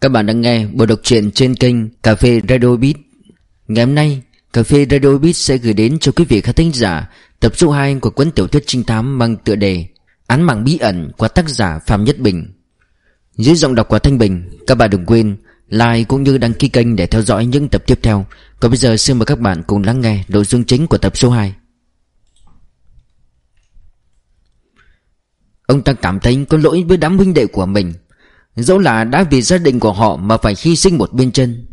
Các bạn đang nghe bộ đọc truyện trên kênh Cà phê Radio Beat. Ngày hôm nay, Cà phê Radio Beat sẽ gửi đến cho quý vị khán thính giả Tập số 2 của cuốn tiểu thuyết trinh thám mang tựa đề Án mạng bí ẩn của tác giả Phạm Nhất Bình. Dưới giọng đọc của Thanh Bình, Các bạn đừng quên like cũng như đăng ký kênh để theo dõi những tập tiếp theo. Còn bây giờ xin mời các bạn cùng lắng nghe nội dung chính của tập số 2 Ông ta cảm thấy có lỗi với đám huynh đệ của mình. Dẫu là đã vì gia đình của họ mà phải hy sinh một bên chân.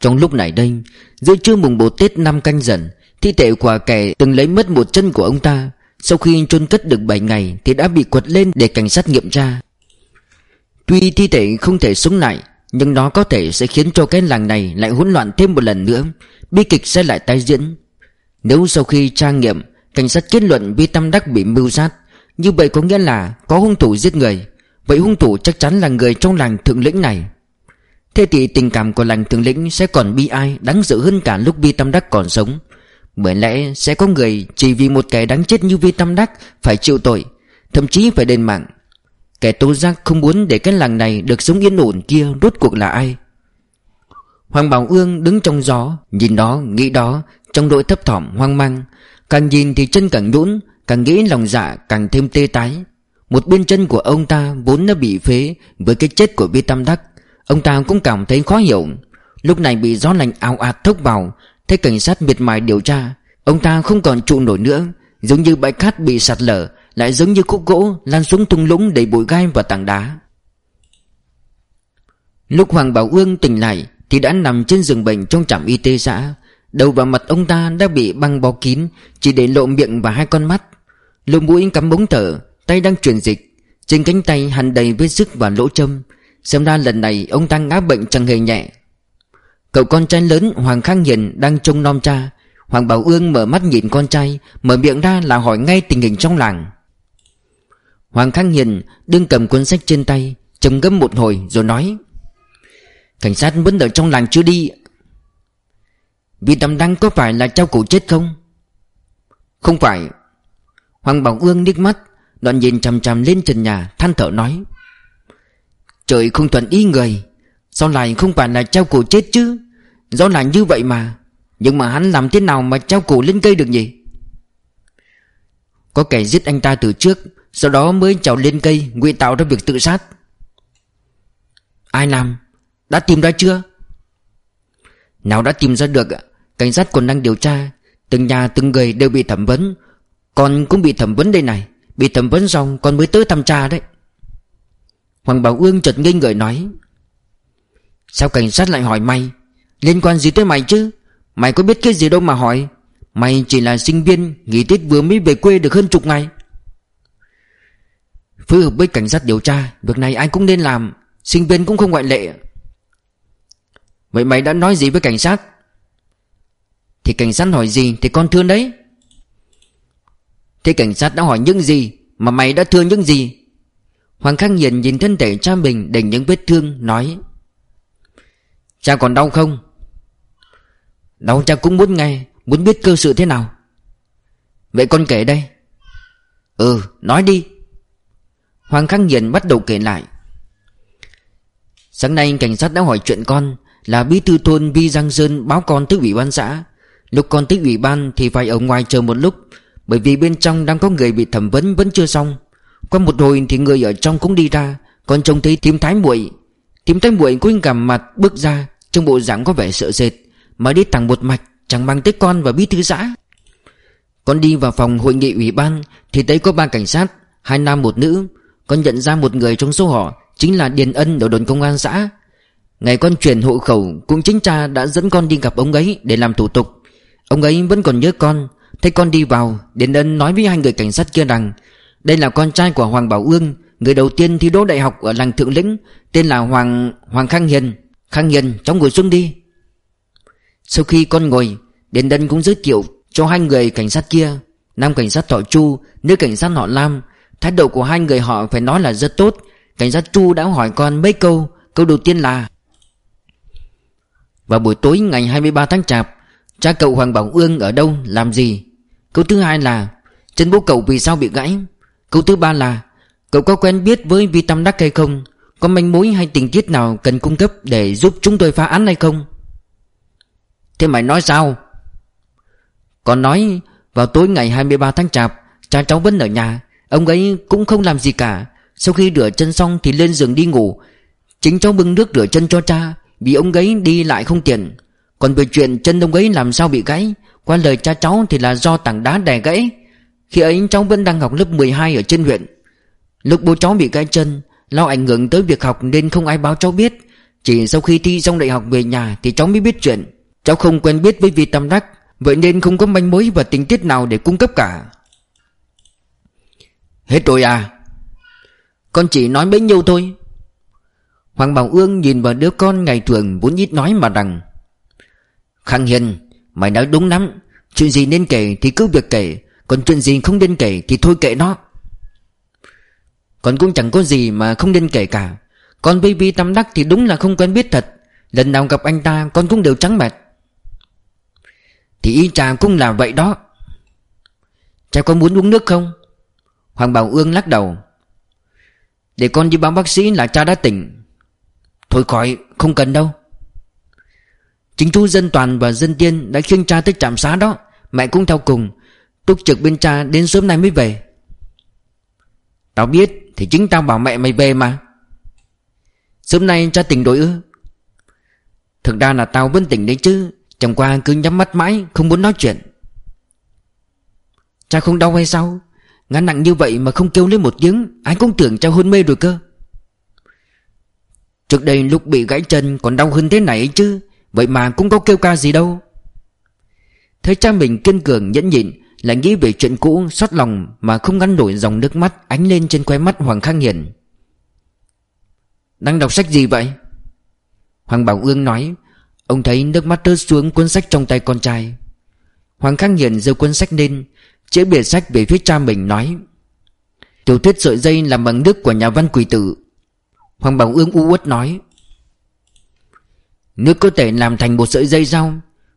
Trong lúc này đây, Giữa trưa mùng một Tết năm canh dần, Thi thể của kẻ từng lấy mất một chân của ông ta, Sau khi chôn cất được 7 ngày Thì đã bị quật lên để cảnh sát nghiệm tra. Tuy thi thể không thể sống lại, Nhưng nó có thể sẽ khiến cho cái làng này Lại hỗn loạn thêm một lần nữa, Bi kịch sẽ lại tái diễn. Nếu sau khi tra nghiệm, Cảnh sát kết luận Vi Tam Đắc bị mưu sát, Như vậy có nghĩa là có hung thủ giết người. Vậy hung thủ chắc chắn là người trong làng thượng lĩnh này. Thế thì tình cảm của làng thượng lĩnh sẽ còn bi ai Đáng sợ hơn cả lúc Vi Tam Đắc còn sống. Bởi lẽ sẽ có người chỉ vì một kẻ đáng chết như Vi Tam Đắc Phải chịu tội Thậm chí phải đền mạng. Kẻ tố giác không muốn để cái làng này được sống yên ổn kia rốt cuộc là ai? Hoàng Bảo Ương đứng trong gió Nhìn đó, nghĩ đó Trong đội thấp thỏm hoang mang. Càng nhìn thì chân càng nhũn Càng nghĩ lòng dạ càng thêm tê tái một bên chân của ông ta vốn đã bị phế Với cái chết của Vi Tam Đắc. Ông ta cũng cảm thấy khó hiểu. Lúc này bị gió lạnh ao ạt thốc vào, Thấy cảnh sát miệt mài điều tra. Ông ta không còn trụ nổi nữa, Giống như bãi cát bị sạt lở, Lại giống như khúc gỗ lan xuống thung lũng đầy bụi gai và tảng đá. Lúc Hoàng Bảo Ương tỉnh lại Thì đã nằm trên giường bệnh trong trạm y tế xã. Đầu và mặt ông ta đã bị băng bó kín, Chỉ để lộ miệng và hai con mắt. Lộ mũi cắm bóng thở Tay đang truyền dịch, Trên cánh tay hằn đầy vết sức và lỗ châm. Xem ra lần này ông ta ngã bệnh chẳng hề nhẹ. Cậu con trai lớn Hoàng Khang Hiền đang trông nom cha. Hoàng Bảo Ương mở mắt nhìn con trai, Mở miệng ra là hỏi ngay tình hình trong làng. Hoàng Khang Hiền đương cầm cuốn sách trên tay, trầm ngâm một hồi rồi nói, Cảnh sát vẫn ở trong làng chưa đi Vì tầm Đăng có phải là cháu cụ chết không? Không phải. Hoàng Bảo Ương nước mắt đoàn nhìn chằm chằm lên trần nhà, than thở nói, Trời không thuận ý người, Sao lại không phải là treo cổ chết chứ? Do là như vậy mà, Nhưng mà hắn làm thế nào mà treo cổ lên cây được nhỉ? Có kẻ giết anh ta từ trước, Sau đó mới trèo lên cây, ngụy tạo ra việc tự sát. Ai làm? Đã tìm ra chưa? Nào đã tìm ra được Cảnh sát còn đang điều tra, Từng nhà từng người đều bị thẩm vấn, Còn cũng bị thẩm vấn đây này. Bị thẩm vấn xong, con mới tới thăm cha đấy. Hoàng Bảo Ương chợt ngây người nói, Sao cảnh sát lại hỏi mày? Liên quan gì tới mày chứ? Mày có biết cái gì đâu mà hỏi. Mày chỉ là sinh viên, Nghỉ Tết vừa mới về quê được hơn chục ngày. Phối hợp với cảnh sát điều tra, Việc này ai cũng nên làm, Sinh viên cũng không ngoại lệ. Vậy mày đã nói gì với cảnh sát? Thì cảnh sát hỏi gì Thì con thương đấy. Thế cảnh sát đã hỏi những gì Mà mày đã thương những gì? Hoàng Khang Hiền nhìn thân thể cha mình đầy những vết thương, Nói, Cha còn đau không? Đau cha cũng muốn nghe, Muốn biết cơ sự thế nào. Vậy con kể đây. Ừ nói đi. Hoàng Khang Hiền bắt đầu kể lại. Sáng nay cảnh sát đã hỏi chuyện con Là bí thư thôn Vi Giang Sơn báo con tới ủy ban xã. Lúc con tới ủy ban thì phải ở ngoài chờ một lúc bởi vì bên trong đang có người bị thẩm vấn vẫn chưa xong. Qua một hồi thì người ở trong cũng đi ra, Còn trông thấy tím thái muội. Tím thái muội cũng gằm mặt bước ra Trong bộ dạng có vẻ sợ sệt, Mà đi thẳng một mạch, Chẳng mang tới con và bí thư xã. Con đi vào phòng hội nghị ủy ban, Thì thấy có ba cảnh sát, Hai nam một nữ. Con nhận ra một người trong số họ, Chính là Điền Ân ở đồn công an xã. Ngày con chuyển hộ khẩu, Cũng chính cha đã dẫn con đi gặp ông ấy Để làm thủ tục. Ông ấy vẫn còn nhớ con thế con đi vào Điền Ân nói với hai người cảnh sát kia rằng, Đây là con trai của Hoàng Bảo Ương, Người đầu tiên thi đỗ đại học ở làng Thượng Lĩnh, Tên là Hoàng Hoàng Khang Hiền. Khang Hiền, cháu ngồi xuống đi. Sau khi con ngồi Điền Ân cũng giới thiệu cho hai người cảnh sát kia. Nam cảnh sát họ Chu, Nữ cảnh sát họ Lam. Thái độ của hai người họ phải nói là rất tốt. Cảnh sát Chu đã hỏi con mấy câu Câu đầu tiên là, Vào buổi tối ngày 23 tháng Chạp, Cha cậu Hoàng Bảo Ương ở đâu, làm gì? Câu thứ hai là, Chân bố cậu vì sao bị gãy? Câu thứ ba là, Cậu có quen biết với Vi Tam Đắc hay không? Có manh mối hay tình tiết nào cần cung cấp Để giúp chúng tôi phá án hay không? Thế mày nói sao? Còn nói, Vào tối ngày 23 tháng chạp, Cha cháu vẫn ở nhà, Ông ấy cũng không làm gì cả. Sau khi rửa chân xong thì lên giường đi ngủ. Chính cháu bưng nước rửa chân cho cha, Vì ông ấy đi lại không tiện. Còn về chuyện chân ông ấy làm sao bị gãy qua lời cha cháu thì là do tảng đá đè gãy. Khi ấy, cháu vẫn đang học lớp 12 ở trên huyện. Lúc bố cháu bị gãy chân, Lo ảnh hưởng tới việc học nên không ai báo cháu biết. Chỉ sau khi thi xong đại học về nhà Thì cháu mới biết chuyện. Cháu không quen biết với vị Tam Đắc, Vậy nên không có manh mối và tình tiết nào để cung cấp cả. Hết rồi à? Con chỉ nói bấy nhiêu thôi. Hoàng Bảo Ương nhìn vào đứa con ngày thường vốn ít nói mà rằng, Khang Hiền Mày nói đúng lắm. Chuyện gì nên kể thì cứ việc kể. Còn chuyện gì không nên kể thì thôi kệ nó. Còn cũng chẳng có gì mà không nên kể cả. Con baby tâm đắc thì đúng là không quen biết thật. Lần nào gặp anh ta, con cũng đều trắng mặt Thì y trà cũng là vậy đó. Cha có muốn uống nước không? Hoàng Bảo Ương lắc đầu. Để con đi báo bác sĩ là cha đã tỉnh. Thôi khỏi, không cần đâu. Chính chú dân toàn và dân tiên đã khiêng cha tới trạm xá đó. Mẹ cũng theo cùng, Túc trực bên cha đến sớm nay mới về. Tao biết Thì chính tao bảo mẹ mày về mà. Sớm nay cha tỉnh đổi ư? Thực ra là tao vẫn tỉnh đấy chứ, Chẳng qua cứ nhắm mắt mãi, Không muốn nói chuyện. Cha không đau hay sao? Ngã nặng như vậy mà không kêu lên một tiếng, Ai cũng tưởng cha hôn mê rồi cơ. Trước đây lúc bị gãy chân còn đau hơn thế này chứ Vậy mà cũng có kêu ca gì đâu. Thấy cha mình kiên cường nhẫn nhịn, Lại nghĩ về chuyện cũ, xót lòng Mà không ngăn nổi dòng nước mắt Ánh lên trên khóe mắt Hoàng Khang Hiền. Đang đọc sách gì vậy? Hoàng Bảo Ương nói, Ông thấy nước mắt rớt xuống cuốn sách trong tay con trai. Hoàng Khang Hiền giơ cuốn sách lên Chế bìa sách về phía cha mình nói, Tiểu thuyết sợi dây làm bằng nước của nhà văn quỷ tử. Hoàng Bảo Ương u uất nói Nước có thể làm thành một sợi dây sao?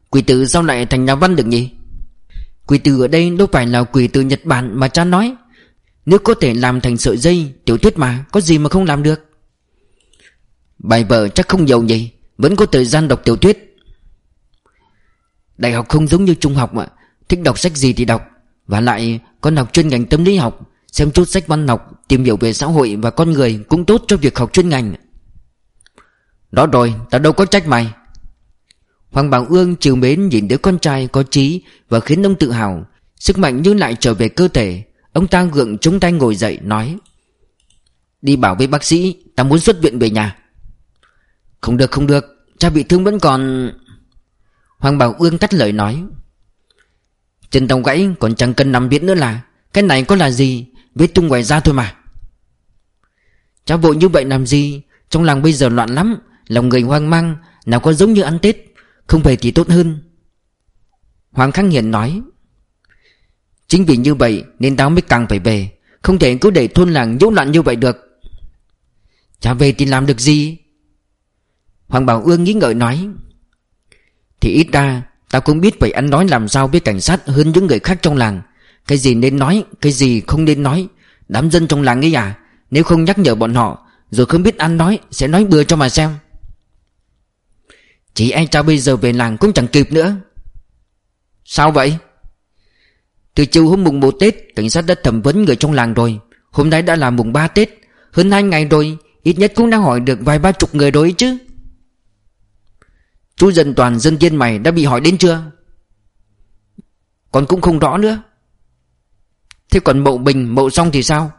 Quỷ tử sao lại thành nhà văn được nhỉ? Quỷ tử ở đây đâu phải là quỷ tử Nhật Bản mà cha nói. Nước có thể làm thành sợi dây, Tiểu thuyết mà, Có gì mà không làm được? Bài vở chắc không nhiều nhỉ, Vẫn có thời gian đọc tiểu thuyết. Đại học không giống như trung học mà Thích đọc sách gì thì đọc. Và lại, con học chuyên ngành tâm lý học, Xem chút sách văn học, Tìm hiểu về xã hội và con người Cũng tốt cho việc học chuyên ngành. Đó rồi, ta đâu có trách mày. Hoàng Bảo Ương chiều mến nhìn đứa con trai có trí Và khiến ông tự hào. Sức mạnh như lại trở về cơ thể. Ông ta gượng chống tay ngồi dậy, nói, Đi bảo với bác sĩ, Ta muốn xuất viện về nhà. Không được không được, Cha bị thương vẫn còn. Hoàng Bảo Ương cắt lời nói, Chân tông gãy, còn chẳng cần nằm viện nữa là. Cái này có là gì? Vết tung ngoài ra thôi mà. Cha vội như vậy làm gì? Trong làng bây giờ loạn lắm. Lòng người hoang mang, Nào có giống như ăn Tết, Không về thì tốt hơn. Hoàng Khắc Hiền nói, Chính vì như vậy nên tao mới càng phải về, Không thể cứ để thôn làng nhiễu loạn như vậy được. Cha về thì làm được gì? Hoàng Bảo Ương nghĩ ngợi nói, Thì ít ra Tao cũng biết phải ăn nói làm sao với cảnh sát hơn những người khác trong làng. Cái gì nên nói, Cái gì không nên nói, Đám dân trong làng ấy à Nếu không nhắc nhở bọn họ, Rồi không biết ăn nói, Sẽ nói bừa cho mà xem. Chỉ anh cha bây giờ về làng cũng chẳng kịp nữa. Sao vậy? Từ chiều hôm mùng 1 Tết, Cảnh sát đã thẩm vấn người trong làng rồi. Hôm nay đã là mùng 3 Tết, Hơn 2 ngày rồi, Ít nhất cũng đã hỏi được vài ba chục người rồi chứ. Chú dân toàn dân viên mày đã bị hỏi đến chưa? Còn cũng không rõ nữa. Thế còn mậu bình, mậu xong thì sao?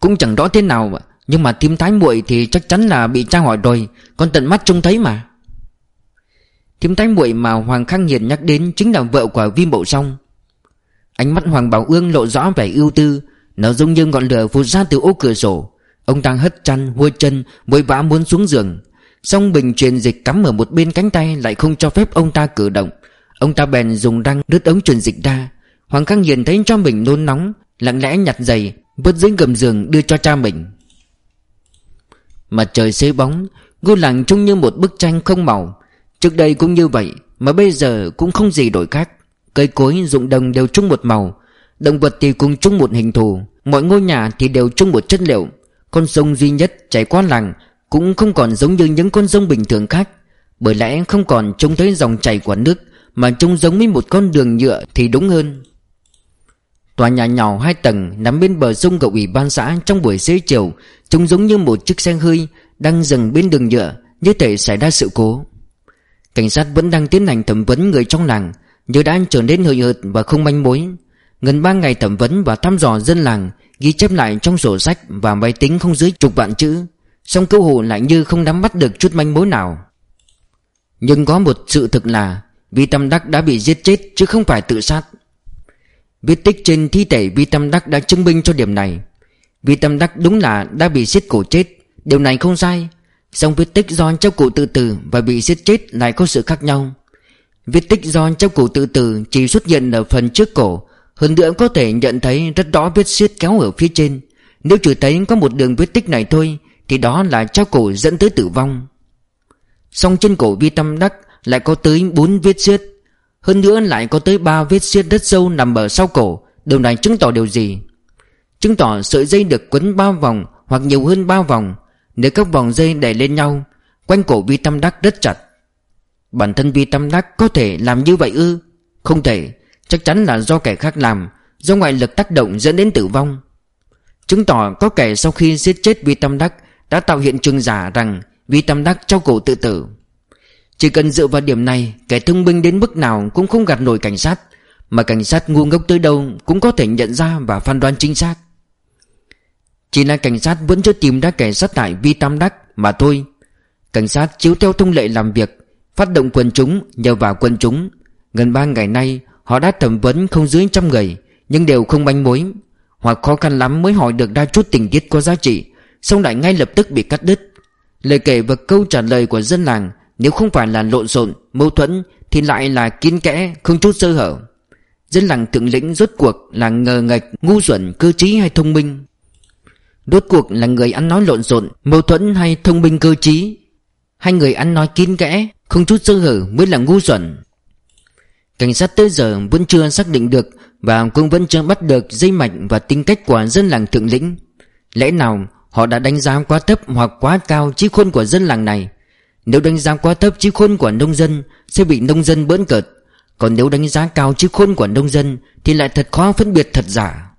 Cũng chẳng rõ thế nào mà. Nhưng mà thím thái muội thì chắc chắn là bị tra hỏi rồi Con tận mắt trông thấy mà. Thím thái muội mà Hoàng Khang Hiền nhắc đến Chính là vợ của Vi Mậu Song. Ánh mắt Hoàng Bảo Ương lộ rõ vẻ ưu tư Nó giống như ngọn lửa vụt ra từ ô cửa sổ. Ông ta hất chăn, hua chân Vội vã muốn xuống giường. Song bình truyền dịch cắm ở một bên cánh tay Lại không cho phép ông ta cử động. Ông ta bèn dùng răng đứt ống truyền dịch ra. Hoàng Khang Hiền thấy cho mình nôn nóng Lặng lẽ nhặt giày Vứt dưới gầm giường đưa cho cha mình. Mặt trời xế bóng, Ngôi làng trông như một bức tranh không màu. Trước đây cũng như vậy, Mà bây giờ cũng không gì đổi khác. Cây cối rụng đồng đều chung một màu, Động vật thì cùng chung một hình thù, Mọi ngôi nhà thì đều chung một chất liệu. Con sông duy nhất chảy qua làng Cũng không còn giống như những con sông bình thường khác, Bởi lẽ không còn trông thấy dòng chảy của nước, Mà trông giống như một con đường nhựa thì đúng hơn. Tòa nhà nhỏ hai tầng nằm bên bờ sông của ủy ban xã trong buổi xế chiều, Trông giống như một chiếc xe hơi đang dừng bên đường nhựa Như thể xảy ra sự cố. Cảnh sát vẫn đang tiến hành thẩm vấn người trong làng Nhưng đã trở nên hơi hợt và không manh mối. Gần 3 ngày thẩm vấn và thăm dò dân làng, Ghi chép lại trong sổ sách và máy tính không dưới chục vạn chữ, Song cứu hộ lại như không nắm bắt được chút manh mối nào. Nhưng có một sự thực là Vi Tâm Đắc đã bị giết chết chứ không phải tự sát. Viết tích trên thi thể Vi Tâm Đắc đã chứng minh cho điểm này. Vi Tâm Đắc đúng là đã bị giết cổ chết. Điều này không sai. Song viết tích do cháu cụ tự tử và bị giết chết lại có sự khác nhau. Viết tích do cháu cụ tự tử chỉ xuất hiện ở phần trước cổ. Hơn nữa có thể nhận thấy rất rõ vết xiết kéo ở phía trên. Nếu chỉ thấy có một đường viết tích này thôi, Thì đó là cháu cổ dẫn tới tử vong. Song trên cổ Vi Tâm Đắc lại có tới 4 vết xiết. Hơn nữa lại có tới 3 vết xiết rất sâu nằm ở sau cổ. Điều này chứng tỏ điều gì? Chứng tỏ sợi dây được quấn ba vòng hoặc nhiều hơn ba vòng. Nếu các vòng dây đẩy lên nhau, Quanh cổ vi tâm đắc rất chặt. Bản thân vi tâm đắc có thể làm như vậy ư? Không thể. Chắc chắn là do kẻ khác làm, Do ngoại lực tác động dẫn đến tử vong. Chứng tỏ có kẻ sau khi giết chết vi tâm đắc Đã tạo hiện trường giả rằng Vi tâm đắc trao cổ tự tử. Chỉ cần dựa vào điểm này, Kẻ thông minh đến mức nào cũng không gạt nổi cảnh sát, Mà cảnh sát ngu ngốc tới đâu Cũng có thể nhận ra và phán đoán chính xác. Chỉ là cảnh sát vẫn chưa tìm ra kẻ sát hại Vi Tam Đắc mà thôi. Cảnh sát chiếu theo thông lệ làm việc, Phát động quần chúng, nhờ vào quần chúng. Gần 3 ngày nay, Họ đã thẩm vấn không dưới trăm người, Nhưng đều không manh mối. Hoặc khó khăn lắm mới hỏi được đa chút tình tiết có giá trị, Xong lại ngay lập tức bị cắt đứt. Lời kể và câu trả lời của dân làng nếu không phải là lộn xộn, mâu thuẫn Thì lại là kín kẽ, không chút sơ hở. Dân làng thượng lĩnh rốt cuộc là ngờ ngạch, ngu xuẩn, cơ trí hay thông minh? Rốt cuộc là người ăn nói lộn xộn Mâu thuẫn hay thông minh cơ trí? Hai người ăn nói kín kẽ Không chút sơ hở mới là ngu xuẩn. Cảnh sát tới giờ vẫn chưa xác định được Và cũng vẫn chưa bắt được dây mạch và tính cách của dân làng thượng lĩnh. Lẽ nào họ đã đánh giá quá thấp hoặc quá cao trí khôn của dân làng này? Nếu đánh giá quá thấp trí khôn của nông dân, Sẽ bị nông dân bỡn cợt. Còn nếu đánh giá cao trí khôn của nông dân, Thì lại thật khó phân biệt thật giả.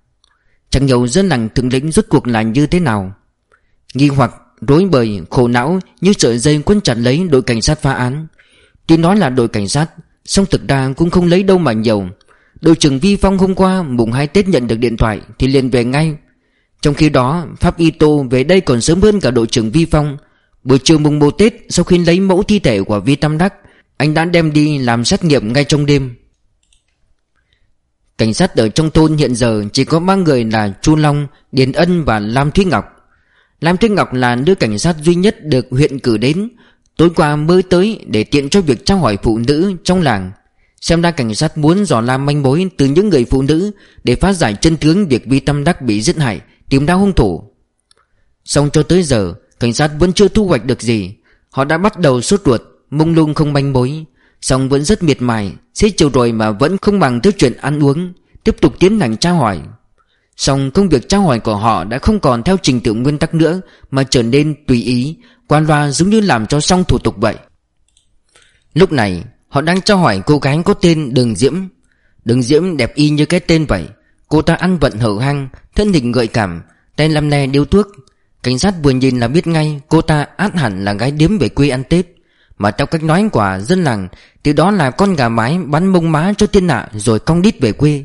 Chẳng hiểu dân làng thượng lĩnh rốt cuộc là như thế nào. Nghi hoặc, rối bời, khổ não Như sợi dây quân chặt lấy đội cảnh sát phá án. Tuy nói là đội cảnh sát, song thực ra cũng không lấy đâu mà nhiều. Đội trưởng Vi Phong hôm qua, mùng hai Tết nhận được điện thoại Thì liền về ngay. Trong khi đó, Pháp Y Tô về đây còn sớm hơn cả đội trưởng Vi Phong Buổi chiều mùng 1 Tết Sau khi lấy mẫu thi thể của Vi Tam Đắc Anh đã đem đi làm xét nghiệm ngay trong đêm. Cảnh sát ở trong thôn hiện giờ chỉ có ba người là Chu Long, Điền Ân và Lam Thúy Ngọc. Lam Thúy Ngọc là nữ cảnh sát duy nhất được huyện cử đến. Tối qua mới tới để tiện cho việc trao hỏi phụ nữ trong làng. Xem ra cảnh sát muốn dò la manh mối từ những người phụ nữ Để phá giải chân tướng việc Vi Tâm Đắc bị giết hại Tìm ra hung thủ. Xong cho tới giờ Cảnh sát vẫn chưa thu hoạch được gì. Họ đã bắt đầu sốt ruột, Mông lung không manh mối. Xong vẫn rất miệt mài, Xế chiều rồi mà vẫn không bằng tới chuyện ăn uống, Tiếp tục tiến hành tra hỏi. Xong công việc tra hỏi của họ đã không còn theo trình tự nguyên tắc nữa, Mà trở nên tùy ý Quan loa giống như làm cho xong thủ tục vậy. Lúc này, họ đang tra hỏi cô gái có tên Đường Diễm. Đường Diễm đẹp y như cái tên vậy. Cô ta ăn vận hở hang Thân hình gợi cảm, Tay làm nè điêu thuốc. Cảnh sát vừa nhìn là biết ngay Cô ta át hẳn là gái điếm về quê ăn Tết. Mà theo cách nói của dân làng Từ đó là con gà mái bắn mông má cho tiên nạ Rồi cong đít về quê.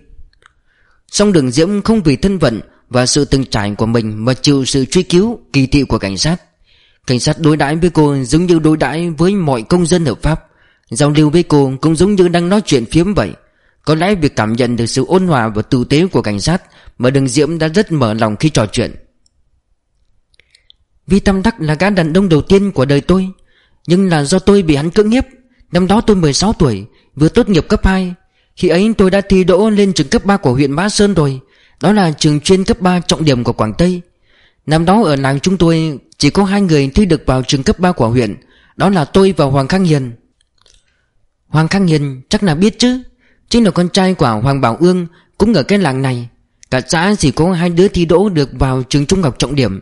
Song đường Diễm không vì thân vận Và sự từng trải của mình Mà chịu sự truy cứu, kỳ thị của cảnh sát. Cảnh sát đối đãi với cô giống như đối đãi với mọi công dân hợp pháp. Giao lưu với cô cũng giống như đang nói chuyện phiếm vậy. Có lẽ việc cảm nhận được sự ôn hòa và tử tế của cảnh sát Mà đường Diễm đã rất mở lòng khi trò chuyện. Vi Tam Đắc là gã đàn ông đầu tiên của đời tôi, Nhưng là do tôi bị hắn cưỡng hiếp. Năm đó tôi 16 tuổi, Vừa tốt nghiệp cấp 2 Khi ấy tôi đã thi đỗ lên trường cấp 3 của huyện Mã Sơn rồi, Đó là trường chuyên cấp 3 trọng điểm của Quảng Tây. Năm đó ở làng chúng tôi Chỉ có hai người thi được vào trường cấp 3 của huyện, Đó là tôi và Hoàng Khang Hiền. Hoàng Khang Hiền chắc là biết chứ, Chính là con trai của Hoàng Bảo Ương Cũng ở cái làng này. Cả xã chỉ có hai đứa thi đỗ được vào trường trung học trọng điểm.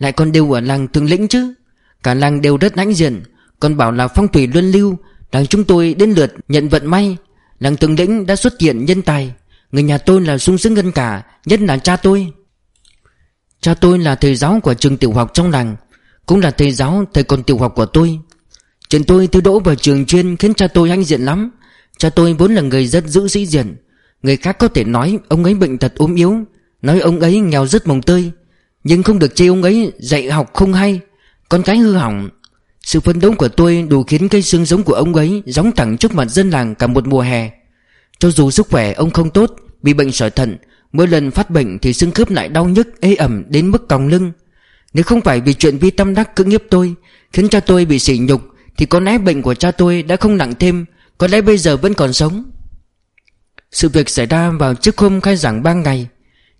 Lại còn đều ở làng Thường Lĩnh chứ. Cả làng đều rất hãnh diện. Còn bảo là phong thủy luân lưu, Làng chúng tôi đến lượt nhận vận may. Làng Thường Lĩnh đã xuất hiện nhân tài. Người nhà tôi là sung sướng hơn cả, Nhất là cha tôi. Cha tôi là thầy giáo của trường tiểu học trong làng, Cũng là thầy giáo, thầy còn tiểu học của tôi. Chuyện tôi thi đỗ vào trường chuyên khiến cha tôi hãnh diện lắm. Cha tôi vốn là người rất giữ sĩ diện. Người khác có thể nói ông ấy bệnh tật ốm yếu, Nói ông ấy nghèo rất mồng tơi. Nhưng không được chê ông ấy dạy học không hay. Con cái hư hỏng. Sự phấn đấu của tôi đủ khiến cây xương giống của ông ấy Gióng thẳng trước mặt dân làng cả một mùa hè. Cho dù sức khỏe ông không tốt, Bị bệnh sỏi thận, Mỗi lần phát bệnh thì xương khớp lại đau nhức, ê ẩm đến mức còng lưng. Nếu không phải vì chuyện vi tâm đắc cưỡng hiếp tôi, Khiến cha tôi bị sỉ nhục, Thì có lẽ bệnh của cha tôi đã không nặng thêm, Có lẽ bây giờ vẫn còn sống. Sự việc xảy ra vào trước hôm khai giảng ba ngày.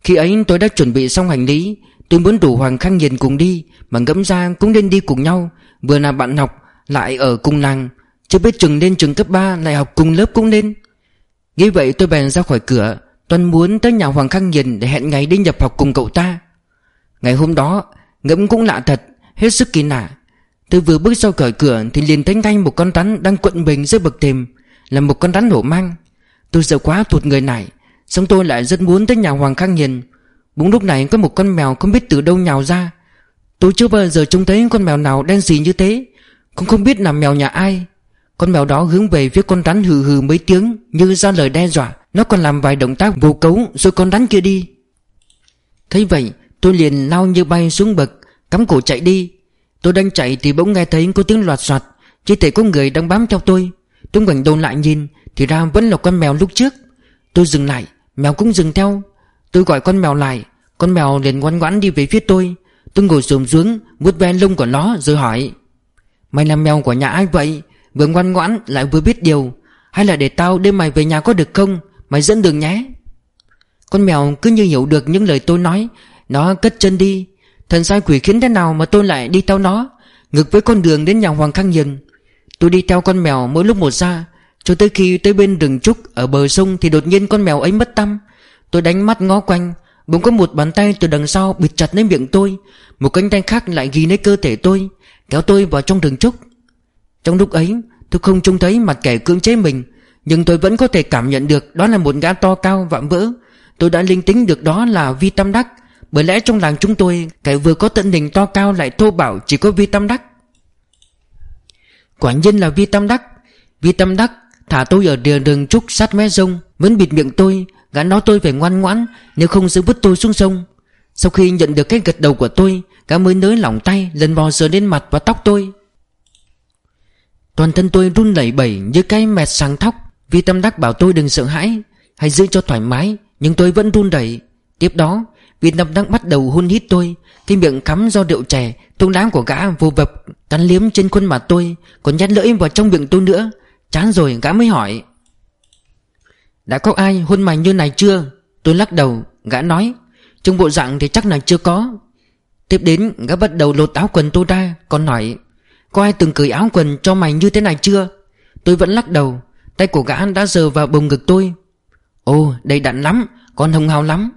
Khi ấy tôi đã chuẩn bị xong hành lý Tôi muốn đủ Hoàng Khang Nhiền cùng đi Mà ngẫm ra cũng nên đi cùng nhau. Vừa là bạn học Lại ở cùng làng. Chưa biết chừng lên trường cấp 3 Lại học cùng lớp cũng nên. Nghĩ vậy tôi bèn ra khỏi cửa Tuân muốn tới nhà Hoàng Khang Nhìn Để hẹn ngày đi nhập học cùng cậu ta. Ngày hôm đó Ngẫm cũng lạ thật Hết sức kỳ lạ. Tôi vừa bước sau cởi cửa Thì liền thấy ngay một con rắn đang quận mình dưới bậc thềm Là một con rắn hổ mang. Tôi sợ quá thụt người này, Xong tôi lại rất muốn tới nhà Hoàng Khang Nhìn Đúng lúc này có một con mèo không biết từ đâu nhào ra. Tôi chưa bao giờ trông thấy con mèo nào đen xì như thế. Cũng không biết là mèo nhà ai. Con mèo đó hướng về phía con rắn hừ hừ mấy tiếng Như ra lời đe dọa. Nó còn làm vài động tác vô cấu Rồi con rắn kia đi. Thấy vậy, tôi liền lao như bay xuống bậc, Cắm cổ chạy đi. Tôi đang chạy thì bỗng nghe thấy có tiếng loạt soạt Chỉ thể có người đang bám theo tôi. Tôi ngoảnh đầu lại nhìn, Thì ra vẫn là con mèo lúc trước. Tôi dừng lại, Mèo cũng dừng theo. Tôi gọi con mèo lại. Con mèo liền ngoan ngoãn đi về phía tôi. Tôi ngồi xổm xuống, vuốt ve lông của nó rồi hỏi, Mày là mèo của nhà ai vậy? Vừa ngoan ngoãn lại vừa biết điều. Hay là để tao đưa mày về nhà có được không? Mày dẫn đường nhé. Con mèo cứ như hiểu được những lời tôi nói. Nó cất chân đi. Thần sai quỷ khiến thế nào mà tôi lại đi theo nó? Ngược với con đường đến nhà Hoàng Khang Hiền. Tôi đi theo con mèo mỗi lúc một ra. Cho tới khi tới bên rừng trúc Ở bờ sông thì đột nhiên con mèo ấy mất tâm. Tôi đánh mắt ngó quanh. Bỗng có một bàn tay từ đằng sau bịt chặt lấy miệng tôi. Một cánh tay khác lại ghi lấy cơ thể tôi, Kéo tôi vào trong rừng trúc. Trong lúc ấy, tôi không trông thấy mặt kẻ cưỡng chế mình, Nhưng tôi vẫn có thể cảm nhận được Đó là một gã to cao vạm vỡ. Tôi đã linh tính được đó là Vi Tam Đắc. Bởi lẽ trong làng chúng tôi, Kẻ vừa có tận hình to cao lại thô bảo Chỉ có Vi Tam Đắc. Quả nhiên là Vi Tam Đắc. Vi Tam Đắc, thả tôi ở địa rừng trúc sát mé sông Vẫn bịt miệng tôi Gã nói tôi phải ngoan ngoãn, Nếu không giữ vứt tôi xuống sông. Sau khi nhận được cái gật đầu của tôi, Gã mới nới lỏng tay, lần mò sờ lên mặt và tóc tôi. Toàn thân tôi run lẩy bẩy như cái mẹt sáng thóc. Vì tâm đắc bảo tôi đừng sợ hãi, Hãy giữ cho thoải mái, Nhưng tôi vẫn run đẩy Tiếp đó, Vì tâm đắc bắt đầu hôn hít tôi, Cái miệng cắm do rượu chè Tung đám của gã vô vập Cắn liếm trên khuôn mặt tôi, Còn nhát lưỡi vào trong miệng tôi nữa. Chán rồi, gã mới hỏi đã có ai hôn mày như này chưa? Tôi lắc đầu, Gã nói. Trong bộ dạng thì chắc là chưa có. Tiếp đến, gã bắt đầu lột áo quần tôi ra, Còn nói, Có ai từng cởi áo quần cho mày như thế này chưa? Tôi vẫn lắc đầu, Tay của gã đã giờ vào bồng ngực tôi. Ồ, đầy đặn lắm Còn hồng hào lắm.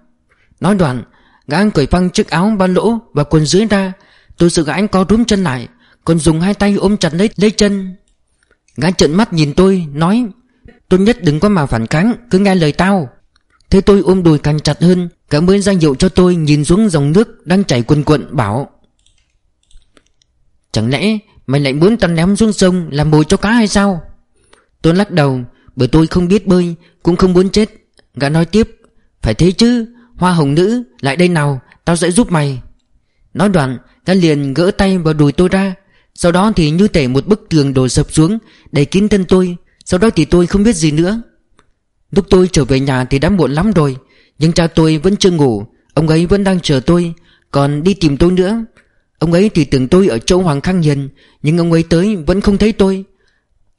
Nói đoạn, Gã cởi phăng chiếc áo ba lỗ Và quần dưới ra. Tôi sợ gã anh co rúm chân lại, Còn dùng hai tay ôm chặt lấy lấy chân. Gã trợn mắt nhìn tôi, Nói Tốt nhất đừng có mà phản kháng, Cứ nghe lời tao. Thế tôi ôm đùi càng chặt hơn, Cả mới ra hiệu cho tôi nhìn xuống dòng nước Đang chảy quần quận, bảo. Chẳng lẽ mày lại muốn tao ném xuống sông Làm mồi cho cá hay sao? Tôi lắc đầu, Bởi tôi không biết bơi, Cũng không muốn chết. Gã nói tiếp, Phải thế chứ, Hoa hồng nữ, Lại đây nào, Tao sẽ giúp mày. Nói đoạn, Gã liền gỡ tay vào đùi tôi ra. Sau đó thì như thể một bức tường đổ sập xuống, để kín thân tôi sau đó thì tôi không biết gì nữa. Lúc tôi trở về nhà thì đã muộn lắm rồi, Nhưng cha tôi vẫn chưa ngủ. Ông ấy vẫn đang chờ tôi, Còn đi tìm tôi nữa. Ông ấy thì tưởng tôi ở chỗ Hoàng Khang Hiền, Nhưng ông ấy tới vẫn không thấy tôi.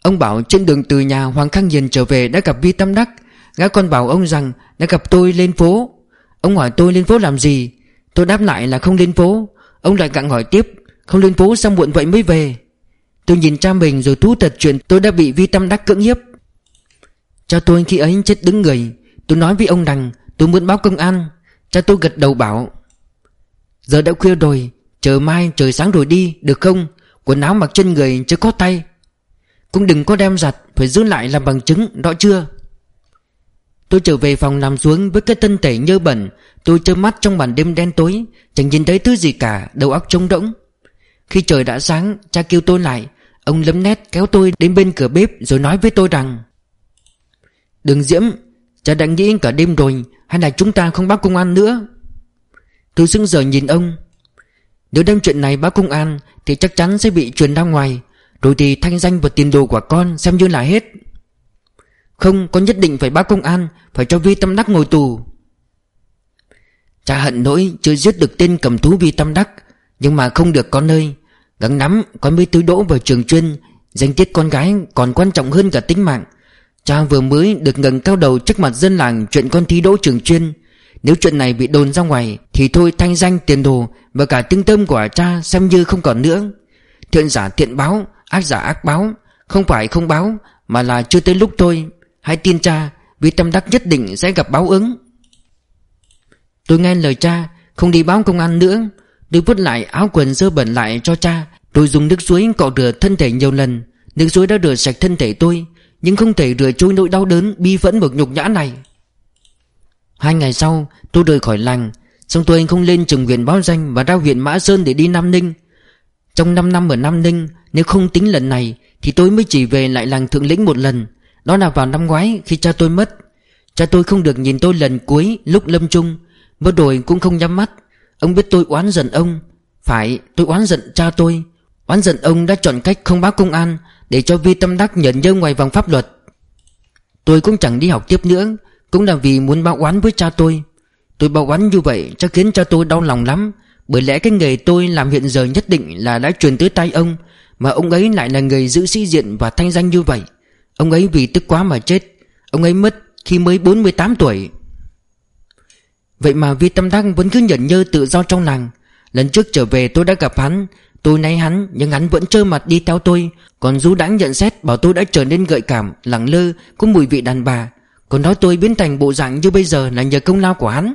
Ông bảo trên đường từ nhà Hoàng Khang Hiền trở về đã gặp Vi Tâm Đắc. Gã con bảo ông rằng đã gặp tôi lên phố. Ông hỏi tôi lên phố làm gì? Tôi đáp lại là không lên phố. Ông lại gặng hỏi tiếp, Không lên phố sao muộn vậy mới về? Tôi nhìn cha mình rồi thú thật chuyện tôi đã bị Vi Tâm Đắc cưỡng hiếp. Cha tôi khi ấy chết đứng người. Tôi nói với ông rằng tôi muốn báo công an. Cha tôi gật đầu bảo, Giờ đã khuya rồi, Chờ mai trời sáng rồi đi, Được không? Quần áo mặc trên người chưa có tay. Cũng đừng có đem giặt, Phải giữ lại làm bằng chứng, Rõ chưa? Tôi trở về phòng nằm xuống với cái thân thể nhơ bẩn. Tôi trơ mắt trong màn đêm đen tối, Chẳng nhìn thấy thứ gì cả, Đầu óc trống rỗng. Khi trời đã sáng, Cha kêu tôi lại Ông lấm nét kéo tôi đến bên cửa bếp Rồi nói với tôi rằng Đừng diễm, Cha đã nghĩ cả đêm rồi, Hay là chúng ta không báo công an nữa? Tôi sững giờ nhìn ông, Nếu đem chuyện này báo công an Thì chắc chắn sẽ bị truyền ra ngoài, Rồi thì thanh danh và tiền đồ của con Xem như là hết. Không, con nhất định phải báo công an, Phải cho Vi Tâm Đắc ngồi tù. Cha hận nỗi chưa giết được tên cầm thú Vi Tâm Đắc, Nhưng mà không được con ơi. Gắng nắm, con mới tứ đỗ vào trường chuyên. Danh tiết con gái còn quan trọng hơn cả tính mạng. Cha vừa mới được ngẩng cao đầu trước mặt dân làng chuyện con thi đỗ trường chuyên. Nếu chuyện này bị đồn ra ngoài, Thì thôi thanh danh tiền đồ Và cả tiếng tâm của cha xem như không còn nữa. Thiện giả thiện báo, Ác giả ác báo, Không phải không báo, Mà là chưa tới lúc thôi. Hãy tin cha, Vì tâm đắc nhất định sẽ gặp báo ứng. Tôi nghe lời cha, Không đi báo công an nữa. Tôi vứt lại áo quần dơ bẩn lại cho cha Tôi dùng nước suối cọ rửa thân thể nhiều lần. Nước suối đã rửa sạch thân thể tôi, Nhưng không thể rửa trôi nỗi đau đớn Bi phẫn bực nhục nhã này. Hai ngày sau, tôi rời khỏi làng, Xong tôi không lên trường huyện báo danh Và ra huyện Mã Sơn để đi Nam Ninh. Trong 5 năm ở Nam Ninh, Nếu không tính lần này, Thì tôi mới chỉ về lại làng Thượng Lĩnh một lần. Đó là vào năm ngoái khi cha tôi mất. Cha tôi không được nhìn tôi lần cuối lúc lâm chung, Mất rồi cũng không nhắm mắt. Ông biết tôi oán giận ông. Phải, tôi oán giận cha tôi. Oán giận ông đã chọn cách không báo công an Để cho Vi Tâm Đắc nhận dơ ngoài vòng pháp luật. Tôi cũng chẳng đi học tiếp nữa, Cũng là vì muốn báo oán với cha tôi. Tôi báo oán như vậy chắc khiến cha tôi đau lòng lắm, Bởi lẽ cái nghề tôi làm hiện giờ nhất định là đã truyền tới tay ông, Mà ông ấy lại là người giữ sĩ diện và thanh danh như vậy. Ông ấy vì tức quá mà chết. Ông ấy mất khi mới 48 tuổi. Vậy mà Vi Tâm đăng vẫn cứ nhận nhơ tự do trong làng Lần trước trở về tôi đã gặp hắn. Tôi nay hắn, nhưng hắn vẫn trơ mặt đi theo tôi. Còn Du đáng nhận xét bảo tôi đã trở nên gợi cảm, Lẳng lơ, Có mùi vị đàn bà. Còn nói tôi biến thành bộ dạng như bây giờ là nhờ công lao của hắn.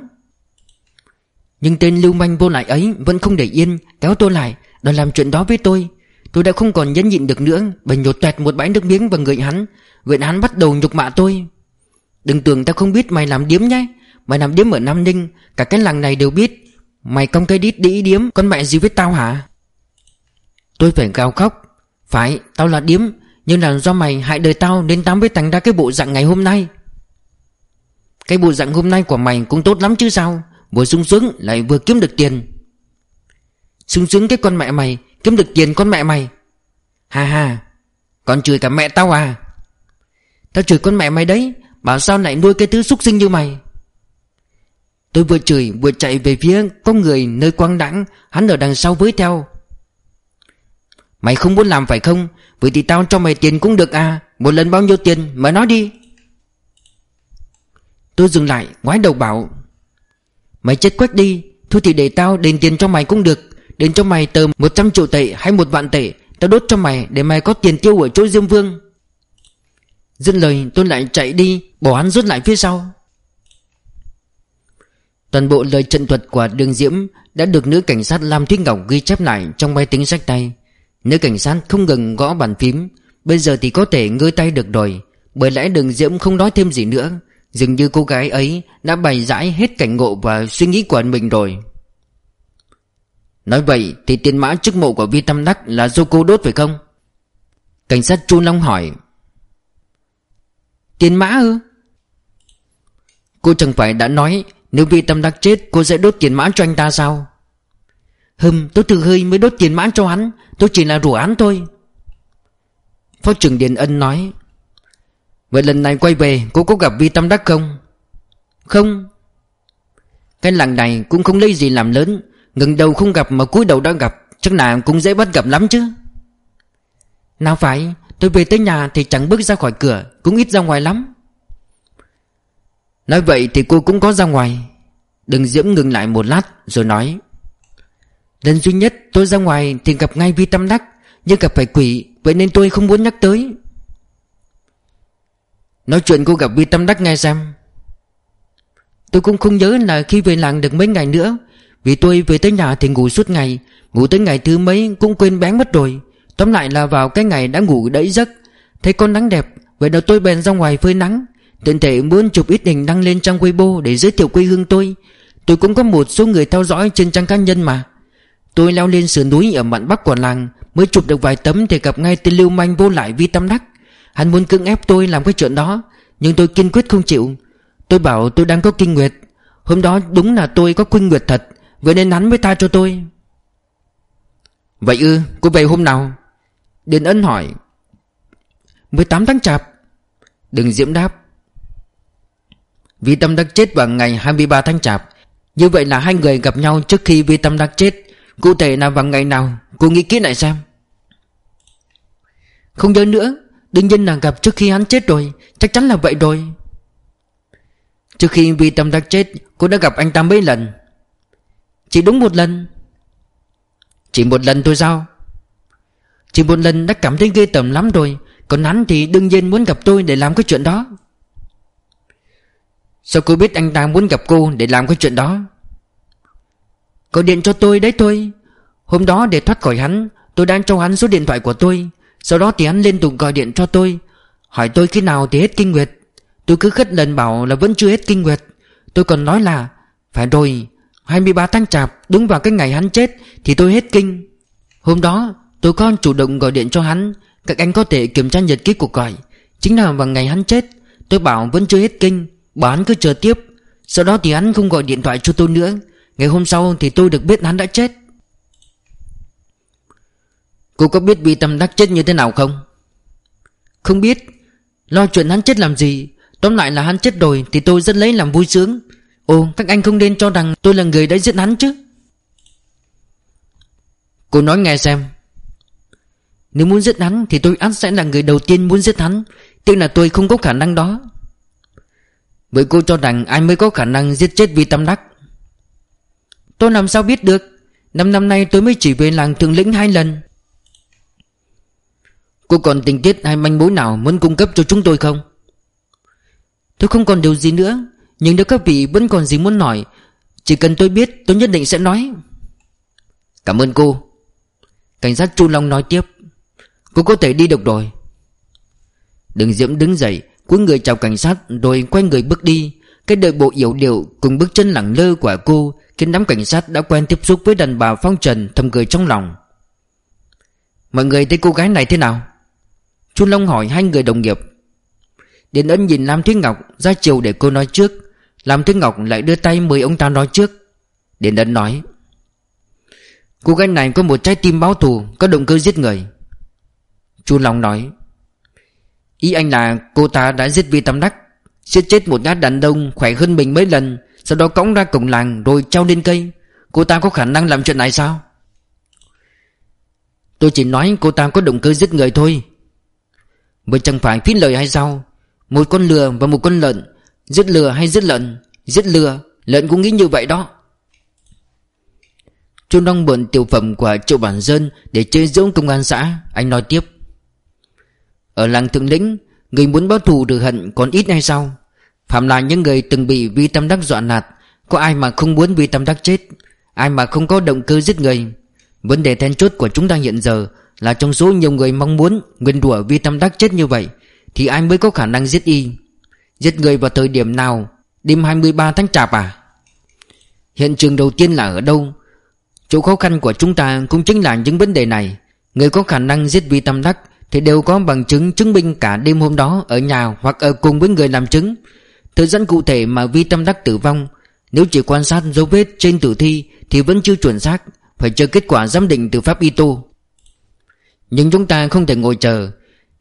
Nhưng tên lưu manh vô lại ấy Vẫn không để yên, Kéo tôi lại, Đòi làm chuyện đó với tôi. Tôi đã không còn nhẫn nhịn được nữa, Bèn nhột toẹt một bãi nước miếng vào người hắn. Vậy hắn bắt đầu nhục mạ tôi. Đừng tưởng ta không biết mày làm điếm nhé. Mày làm điếm ở Nam Ninh Cả cái làng này đều biết. Mày công cây đít đĩ điếm Con mẹ gì với tao hả? Tôi phải gào khóc. Phải tao là điếm Nhưng là do mày hại đời tao Nên tao mới thành ra cái bộ dạng ngày hôm nay. Cái bộ dạng hôm nay của mày Cũng tốt lắm chứ sao? Vừa sung sướng lại vừa kiếm được tiền. Sung sướng cái con mẹ mày Kiếm được tiền con mẹ mày. Hà hà, Còn chửi cả mẹ tao à? Tao chửi con mẹ mày đấy Bảo sao lại nuôi cái thứ xúc sinh như mày? Tôi vừa chửi, vừa chạy về phía Có người nơi quang đãng. Hắn ở đằng sau với theo Mày không muốn làm phải không? Vậy thì tao cho mày tiền cũng được à? Một lần bao nhiêu tiền? Mà nói đi. Tôi dừng lại, ngoái đầu bảo, Mày chết quách đi. Thôi thì để tao đền tiền cho mày cũng được. Đền cho mày tờ 100 triệu tệ hay một vạn tệ. Tao đốt cho mày để mày có tiền tiêu ở chỗ Diêm Vương. Dứt lời, tôi lại chạy đi, Bỏ hắn rút lại phía sau. Toàn bộ lời trận thuật của đường Diễm Đã được nữ cảnh sát Lam Thúy Ngọc ghi chép lại Trong máy tính sách tay. Nữ cảnh sát không ngừng gõ bàn phím. Bây giờ thì có thể ngơi tay được rồi. Bởi lẽ đường Diễm không nói thêm gì nữa. Dường như cô gái ấy đã bày giải hết cảnh ngộ và suy nghĩ của mình rồi. Nói vậy thì tiền mã chức mộ của Vi Tâm Đắc là do cô đốt phải không? Cảnh sát Chu Long hỏi. Tiền mã ư? Cô chẳng phải đã nói nếu Vi Tâm Đắc chết, cô sẽ đốt tiền mã cho anh ta sao? Hừm, tôi tự hơi mới đốt tiền mã cho hắn. Tôi chỉ là rủ án thôi. Phó trưởng Điền Ân nói, Vậy lần này quay về, cô có gặp Vi Tâm Đắc không? Không. Cái làng này cũng không lấy gì làm lớn. Ngừng đầu không gặp mà cúi đầu đã gặp, Chắc là cũng dễ bắt gặp lắm chứ. Nào phải, Tôi về tới nhà thì chẳng bước ra khỏi cửa, Cũng ít ra ngoài lắm. Nói vậy thì cô cũng có ra ngoài. Đừng diễm ngừng lại một lát, Rồi nói. Lần duy nhất tôi ra ngoài thì gặp ngay Vi Tâm Đắc, Nhưng gặp phải quỷ, Vậy nên tôi không muốn nhắc tới. Nói chuyện cô gặp Vi Tâm Đắc nghe xem. Tôi cũng không nhớ là khi về làng được mấy ngày nữa, Vì tôi về tới nhà thì ngủ suốt ngày, Ngủ tới ngày thứ mấy cũng quên bén mất rồi. Tóm lại là vào cái ngày đã ngủ đẫy giấc, Thấy con nắng đẹp, Vậy là tôi bèn ra ngoài phơi nắng. Tiện thể muốn chụp ít hình đăng lên trang Weibo Để giới thiệu quê hương tôi. Tôi cũng có một số người theo dõi trên trang cá nhân mà. Tôi leo lên sườn núi ở mạn bắc của làng, Mới chụp được vài tấm thì gặp ngay tên lưu manh vô lại Vi Tâm Đắc. Hắn muốn cưỡng ép tôi làm cái chuyện đó, Nhưng tôi kiên quyết không chịu. Tôi bảo tôi đang có kinh nguyệt. Hôm đó đúng là tôi có kinh nguyệt thật, Vậy nên hắn mới tha cho tôi. Vậy ư, cô về hôm nào? Điền Ân hỏi. 18 tháng chạp. Đừng diễm đáp. Vi Tâm Đắc chết vào ngày 23 tháng chạp. Như vậy là hai người gặp nhau trước khi Vi Tâm Đắc chết. Cụ thể là vào ngày nào? Cô nghĩ kỹ lại xem. Không nhớ nữa. Đương nhiên là gặp trước khi hắn chết rồi. Chắc chắn là vậy rồi. Trước khi Vi Tâm Đắc chết, Cô đã gặp anh ta mấy lần? Chỉ đúng một lần. Chỉ một lần thôi sao? Chỉ một lần đã cảm thấy ghê tởm lắm rồi. Còn hắn thì đương nhiên muốn gặp tôi để làm cái chuyện đó. Sao cô biết anh ta muốn gặp cô để làm cái chuyện đó? Cô điện cho tôi đấy thôi. Hôm đó để thoát khỏi hắn, Tôi đang cho hắn số điện thoại của tôi. Sau đó thì hắn liên tục gọi điện cho tôi. Hỏi tôi khi nào thì hết kinh nguyệt. Tôi cứ khất lần bảo là vẫn chưa hết kinh nguyệt. Tôi còn nói là, Phải rồi 23 tháng chạp, Đúng vào cái ngày hắn chết Thì tôi hết kinh. Hôm đó, tôi còn chủ động gọi điện cho hắn. Các anh có thể kiểm tra nhật ký cuộc gọi Chính là vào ngày hắn chết, Tôi bảo vẫn chưa hết kinh bán hắn cứ chờ tiếp. Sau đó thì hắn không gọi điện thoại cho tôi nữa. Ngày hôm sau thì tôi được biết hắn đã chết. Cô có biết bị Tâm Đắc chết như thế nào không? Không biết. Lo chuyện hắn chết làm gì? Tóm lại là hắn chết rồi Thì tôi rất lấy làm vui sướng. Ồ, các anh không nên cho rằng tôi là người đã giết hắn chứ. Cô nói nghe xem. Nếu muốn giết hắn Thì tôi ắt sẽ là người đầu tiên muốn giết hắn. Tức là tôi không có khả năng đó. Vậy cô cho rằng ai mới có khả năng giết chết Vi Tâm Đắc? Tôi làm sao biết được? Năm năm nay tôi mới chỉ về làng thượng lĩnh hai lần. Cô còn tình tiết hay manh mối nào muốn cung cấp cho chúng tôi không? Tôi không còn điều gì nữa, Nhưng nếu các vị vẫn còn gì muốn nói, Chỉ cần tôi biết, tôi nhất định sẽ nói. Cảm ơn cô. Cảnh sát Chu Long nói tiếp. Cô có thể đi được rồi. Đừng diễm đứng dậy cuối người chào cảnh sát, Rồi quay người bước đi. Cái đợi bộ yếu điệu cùng bước chân lẳng lơ của cô, Khiến đám cảnh sát đã quen tiếp xúc với đàn bà phong trần thầm cười trong lòng. Mọi người thấy cô gái này thế nào? Chu Long hỏi hai người đồng nghiệp. Điền Ân nhìn Lam Thúy Ngọc ra chiều để cô nói trước. Lam Thúy Ngọc lại đưa tay mời ông ta nói trước. Điền Ân nói, Cô gái này có một trái tim báo thù, Có động cơ giết người. Chu Long nói Ý anh là cô ta đã giết Vi Tâm Đắc, Giết chết một nhát đàn đông khỏe hơn mình mấy lần, Sau đó cõng ra cổng làng rồi treo lên cây. Cô ta có khả năng làm chuyện này sao? Tôi chỉ nói cô ta có động cơ giết người thôi. Vậy chẳng phải phí lời hay sao? Một con lừa và một con lợn, Giết lừa hay giết lợn, Giết lừa, Lợn cũng nghĩ như vậy đó. Chu Long mượn tiểu phẩm của Triệu Bản Dân Để chơi giỡn công an xã, Anh nói tiếp. Ở làng Thượng Lĩnh, Người muốn báo thù được hận còn ít hay sao? Phạm là những người từng bị Vi Tâm Đắc dọa nạt, Có ai mà không muốn Vi Tâm Đắc chết? Ai mà không có động cơ giết người? Vấn đề then chốt của chúng ta hiện giờ Là trong số nhiều người mong muốn Nguyên rủa Vi Tâm Đắc chết như vậy, Thì ai mới có khả năng giết y? Giết người vào thời điểm nào? Đêm 23 tháng Chạp à? Hiện trường đầu tiên là ở đâu? Chỗ khó khăn của chúng ta cũng chính là những vấn đề này. Người có khả năng giết Vi Tâm Đắc thì đều có bằng chứng chứng minh cả đêm hôm đó Ở nhà hoặc ở cùng với người làm chứng. Thời gian cụ thể mà Vi Tâm Đắc tử vong, Nếu chỉ quan sát dấu vết trên tử thi Thì vẫn chưa chuẩn xác, Phải chờ kết quả giám định từ pháp y tô. Nhưng chúng ta không thể ngồi chờ.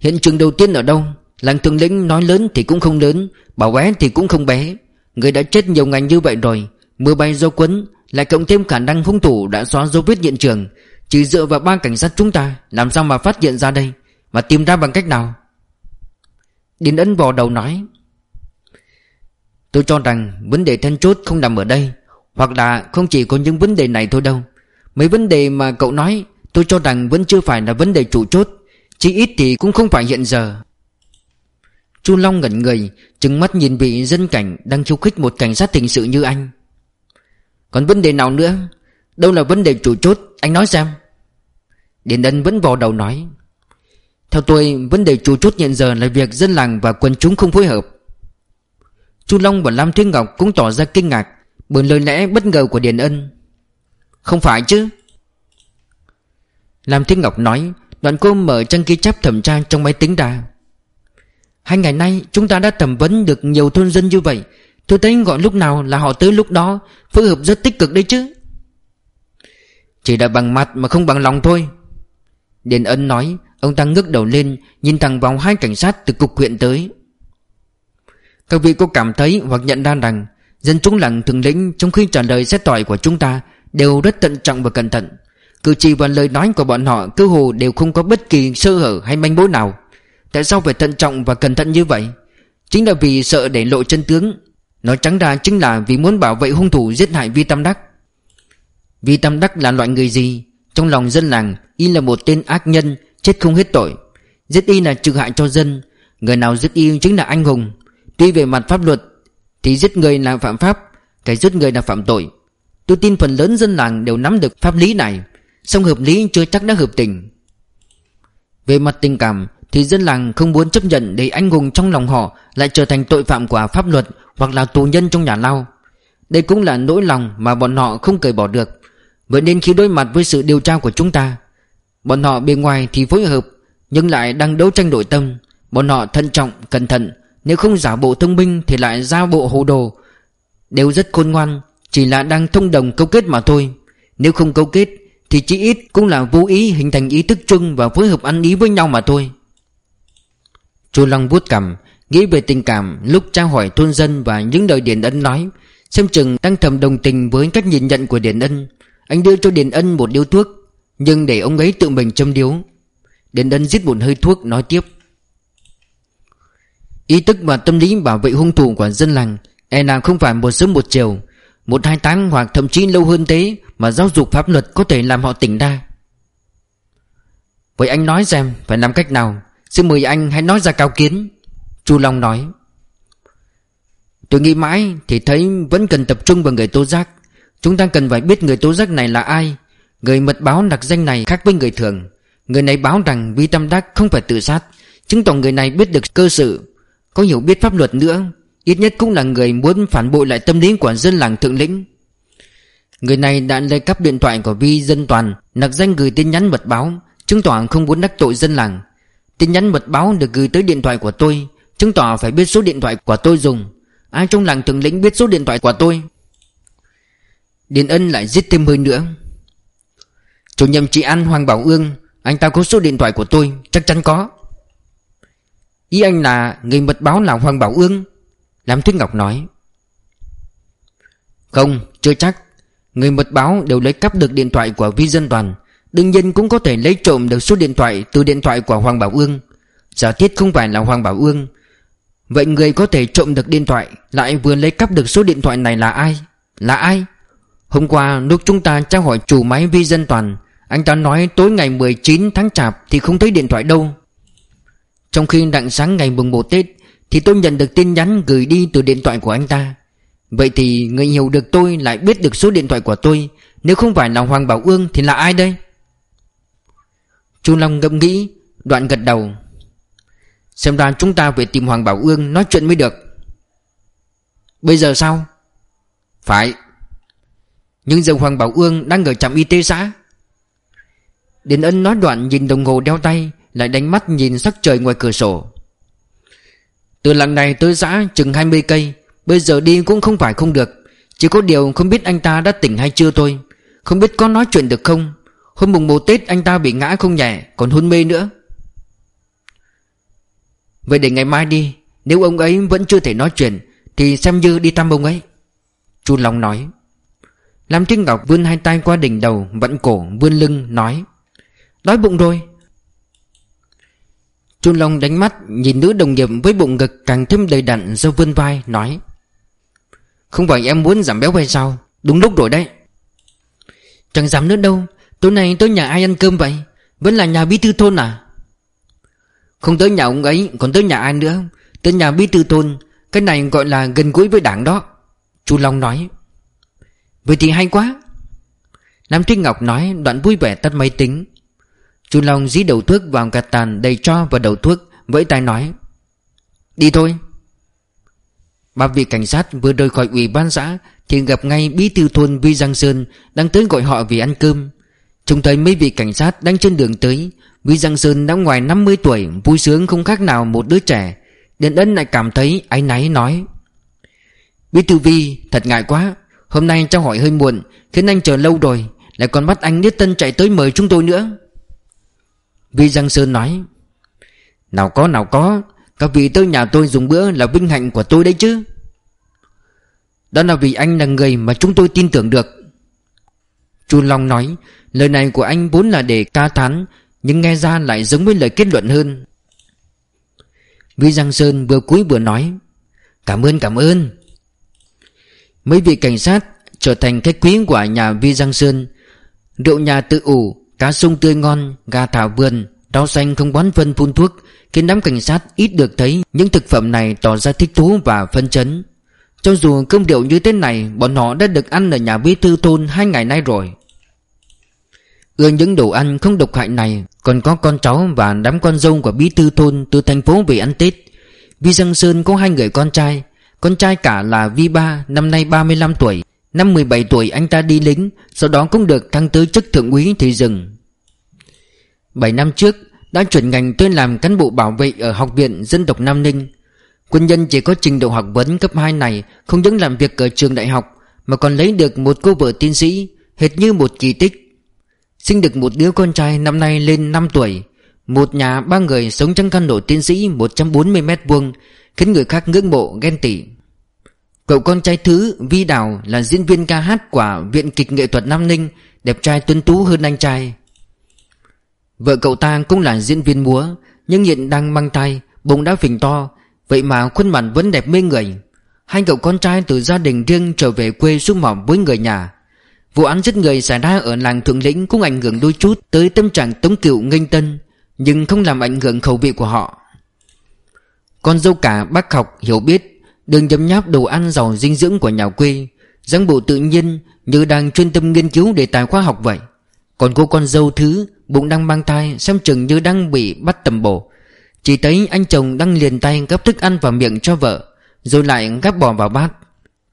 Hiện trường đầu tiên ở đâu? Làng thường lĩnh nói lớn thì cũng không lớn, Bảo bé thì cũng không bé. Người đã chết nhiều ngành như vậy rồi, Mưa bay do quấn, Lại cộng thêm khả năng hung thủ đã xóa dấu vết hiện trường. Chỉ dựa vào ba cảnh sát chúng ta, Làm sao mà phát hiện ra đây? Mà tìm ra bằng cách nào? Điền ấn vò đầu nói, Tôi cho rằng vấn đề then chốt không nằm ở đây, Hoặc là không chỉ có những vấn đề này thôi đâu. Mấy vấn đề mà cậu nói, Tôi cho rằng vẫn chưa phải là vấn đề chủ chốt Chỉ ít thì cũng không phải hiện giờ. Chu Long ngẩn người, Trừng mắt nhìn vị dân cảnh Đang khiêu khích một cảnh sát hình sự như anh. Còn vấn đề nào nữa? Đâu là vấn đề chủ chốt, Anh nói xem. Điền Ân vẫn vò đầu nói theo tôi, vấn đề chủ chốt hiện giờ là việc dân làng và quân chúng không phối hợp. Chu Long và Lam Thiên Ngọc cũng tỏ ra kinh ngạc Bởi lời lẽ bất ngờ của Điền Ân. Không phải chứ? Lam Thiên Ngọc nói, Đoạn cô mở trang ghi chép thẩm tra trong máy tính ra. Hai ngày nay, chúng ta đã thẩm vấn được nhiều thôn dân như vậy. Tôi thấy gọi lúc nào là họ tới lúc đó, Phối hợp rất tích cực đấy chứ. Chỉ đã bằng mặt mà không bằng lòng thôi. Điền Ân nói Ông ta ngước đầu lên, Nhìn thẳng vào hai cảnh sát từ cục huyện tới. Các vị có cảm thấy hoặc nhận ra rằng, Dân chúng làng thường lĩnh trong khi trả lời xét tỏi của chúng ta Đều rất thận trọng và cẩn thận. Cử chỉ và lời nói của bọn họ cơ hồ đều không có bất kỳ sơ hở hay manh mối nào. Tại sao phải thận trọng và cẩn thận như vậy? Chính là vì sợ để lộ chân tướng. Nói trắng ra chính là vì muốn bảo vệ hung thủ giết hại Vi Tam Đắc. Vi Tam Đắc là loại người gì? Trong lòng dân làng, Y là một tên ác nhân Chết không hết tội. Giết Y là trừ hại cho dân, Người nào giết Y chính là anh hùng. Tuy về mặt pháp luật, Thì giết người là phạm pháp Cái giết người là phạm tội. Tôi tin phần lớn dân làng đều nắm được pháp lý này, Song hợp lý chưa chắc đã hợp tình. Về mặt tình cảm, Thì dân làng không muốn chấp nhận Để anh hùng trong lòng họ Lại trở thành tội phạm của pháp luật Hoặc là tù nhân trong nhà lao. Đây cũng là nỗi lòng mà bọn họ không cởi bỏ được. Vậy nên khi đối mặt với sự điều tra của chúng ta Bọn họ bên ngoài thì phối hợp Nhưng lại đang đấu tranh nội tâm. Bọn họ thận trọng, cẩn thận. Nếu không giả bộ thông minh thì lại ra bộ hồ đồ. Đều rất khôn ngoan Chỉ là đang thông đồng câu kết mà thôi. Nếu không câu kết thì chỉ ít cũng là vô ý hình thành ý thức chung Và phối hợp ăn ý với nhau mà thôi. Chu Long vuốt cằm Nghĩ về tình cảm lúc trao hỏi thôn dân Và những lời Điền Ân nói. Xem chừng đang thầm đồng tình với cách nhìn nhận của Điền Ân. Anh đưa cho Điền Ân một điếu thuốc. Nhưng để ông ấy tự mình châm điếu, đến Ân giết một hơi thuốc nói tiếp. Ý thức và tâm lý bảo vệ hung thủ của dân làng E là không phải một sớm một chiều, Một hai tháng hoặc thậm chí lâu hơn thế mà giáo dục pháp luật có thể làm họ tỉnh ra. Vậy anh nói xem, Phải làm cách nào? Xin mời anh hãy nói ra cao kiến. Chu Long nói. Tôi nghĩ mãi thì thấy vẫn cần tập trung vào người tố giác. Chúng ta cần phải biết người tố giác này là ai Người mật báo đặc danh này khác với người thường. Người này báo rằng Vi Tâm Đắc không phải tự sát. Chứng tỏ người này biết được cơ sự. Có hiểu biết pháp luật nữa, Ít nhất cũng là người muốn phản bội lại tâm lý của dân làng thượng lĩnh. Người này đã lấy cắp điện thoại của Vi Dân Toàn, Nặc danh gửi tin nhắn mật báo, Chứng tỏ không muốn đắc tội dân làng. Tin nhắn mật báo được gửi tới điện thoại của tôi, Chứng tỏ phải biết số điện thoại của tôi dùng. Ai trong làng thượng lĩnh biết số điện thoại của tôi? Điền Ân lại giết thêm hơi nữa. Chủ nhiệm chị An Hoàng Bảo Ương, Anh ta có số điện thoại của tôi, Chắc chắn có. Ý anh là người mật báo là Hoàng Bảo Ương, Lam Thuyết Ngọc nói. Không, chưa chắc. Người mật báo đều lấy cắp được điện thoại của Vi Dân Toàn Đương nhiên cũng có thể lấy trộm được số điện thoại từ điện thoại của Hoàng Bảo Ương. Giả thiết không phải là Hoàng Bảo Ương. Vậy người có thể trộm được điện thoại Lại vừa lấy cắp được số điện thoại này là ai? Là ai? Hôm qua lúc chúng ta trao hỏi chủ máy Vi Dân Toàn anh ta nói tối ngày 19 tháng Chạp Thì không thấy điện thoại đâu. Trong khi đặng sáng ngày mùng 1 Tết Thì tôi nhận được tin nhắn gửi đi từ điện thoại của anh ta. Vậy thì người hiểu được tôi lại biết được số điện thoại của tôi. Nếu không phải là Hoàng Bảo Ương thì là ai đây? Chu Long ngẫm nghĩ, Đoạn gật đầu. Xem ra chúng ta phải tìm Hoàng Bảo Ương nói chuyện mới được. Bây giờ sao? Phải. Nhưng giờ Hoàng Bảo Ương đang ở trạm y tế xã. Điền Ân nói đoạn nhìn đồng hồ đeo tay, Lại đánh mắt nhìn sắc trời ngoài cửa sổ. Từ làng này tới xã chừng 20 cây, Bây giờ đi cũng không phải không được. Chỉ có điều không biết anh ta đã tỉnh hay chưa thôi. Không biết có nói chuyện được không? Hôm mùng một Tết anh ta bị ngã không nhẹ, Còn hôn mê nữa. Vậy để ngày mai đi, Nếu ông ấy vẫn chưa thể nói chuyện, Thì xem như đi thăm ông ấy. Chu Long nói. Lam Trinh Ngọc vươn hai tay qua đỉnh đầu, Vặn cổ, vươn lưng, nói. Đói bụng rồi. Chu Long đánh mắt Nhìn nữ đồng nghiệp với bụng ngực càng thêm đầy đặn Do vươn vai, nói, không phải em muốn giảm béo hay sao? Đúng lúc rồi đấy. Chẳng giảm nữa đâu. Tối nay tới nhà ai ăn cơm vậy? Vẫn là nhà bí thư thôn à? Không tới nhà ông ấy, Còn tới nhà ai nữa? Tới nhà bí thư thôn, Cái này gọi là gần gũi với đảng đó. Chu Long nói, Vậy thì hay quá. Nam Trinh Ngọc nói, đoạn vui vẻ tắt máy tính. Chu Long dí đầu thuốc vào gạt tàn đầy cho vào đầu thuốc, Vẫy tay nói, Đi thôi. Ba vị cảnh sát vừa rời khỏi ủy ban xã Thì gặp ngay bí thư thôn Vi Giang Sơn Đang tới gọi họ vì ăn cơm. Chúng thấy mấy vị cảnh sát đang trên đường tới Vi Giang Sơn đã ngoài 50 tuổi, Vui sướng không khác nào một đứa trẻ. Điện ân lại cảm thấy áy náy nói, Bí thư Vi, thật ngại quá. Hôm nay cháu hỏi hơi muộn, Khiến anh chờ lâu rồi, Lại còn bắt anh Niết Tân chạy tới mời chúng tôi nữa. Vi Giang Sơn nói, Nào có nào có, Các vị tới nhà tôi dùng bữa là vinh hạnh của tôi đấy chứ. Đó là vì anh là người mà chúng tôi tin tưởng được. Chu Long nói, Lời này của anh vốn là để ca thán, Nhưng nghe ra lại giống với lời kết luận hơn. Vi Giang Sơn vừa cúi vừa nói, Cảm ơn cảm ơn. Mấy vị cảnh sát trở thành khách quý của nhà Vi Giang Sơn, Rượu nhà tự ủ Cá sông tươi ngon, gà thảo vườn Rau xanh không bón phân phun thuốc Khiến đám cảnh sát ít được thấy. Những thực phẩm này tỏ ra thích thú và phân chấn. Cho dù cơm điệu như thế này Bọn họ đã được ăn ở nhà bí thư thôn hai ngày nay rồi. Ưa những đồ ăn không độc hại này Còn có con cháu và đám con dâu của bí thư thôn Từ thành phố về ăn Tết. Vi Giang Sơn có hai người con trai Con trai cả là Vi Ba Năm nay 35 tuổi. Năm 17 tuổi anh ta đi lính, Sau đó cũng được thăng tới chức thượng úy thì dừng. 7 năm trước, Đã chuyển ngành tới làm cán bộ bảo vệ Ở Học viện Dân tộc Nam Ninh. Quân nhân chỉ có trình độ học vấn cấp 2 này, Không những làm việc ở trường đại học, Mà còn lấy được một cô vợ tiến sĩ, Hệt như một kỳ tích. Sinh được một đứa con trai năm nay lên 5 tuổi, Một nhà ba người sống trong căn hộ tiến sĩ 140 mét vuông, Khiến người khác ngưỡng mộ, ghen tị. Cậu con trai thứ, Vi Đào, là diễn viên ca hát của Viện Kịch Nghệ thuật Nam Ninh, Đẹp trai tuấn tú hơn anh trai. Vợ cậu ta cũng là diễn viên múa, Nhưng hiện đang mang thai, Bụng đã phình to, Vậy mà khuôn mặt vẫn đẹp mê người. Hai cậu con trai từ gia đình riêng trở về quê xung họp với người nhà. Vụ án giết người xảy ra ở làng Thượng Lĩnh cũng ảnh hưởng đôi chút tới tâm trạng Tống Cựu, nghênh tân, Nhưng không làm ảnh hưởng khẩu vị của họ. Con dâu cả bác học hiểu biết Đừng nhấm nháp đồ ăn giàu dinh dưỡng của nhà quê, dáng bộ tự nhiên như đang chuyên tâm nghiên cứu đề tài khoa học vậy. Còn cô con dâu thứ Bụng đang mang thai, Xem chừng như đang bị bắt tầm bổ. Chỉ thấy anh chồng đang liền tay gấp thức ăn vào miệng cho vợ, Rồi lại gắp bỏ vào bát.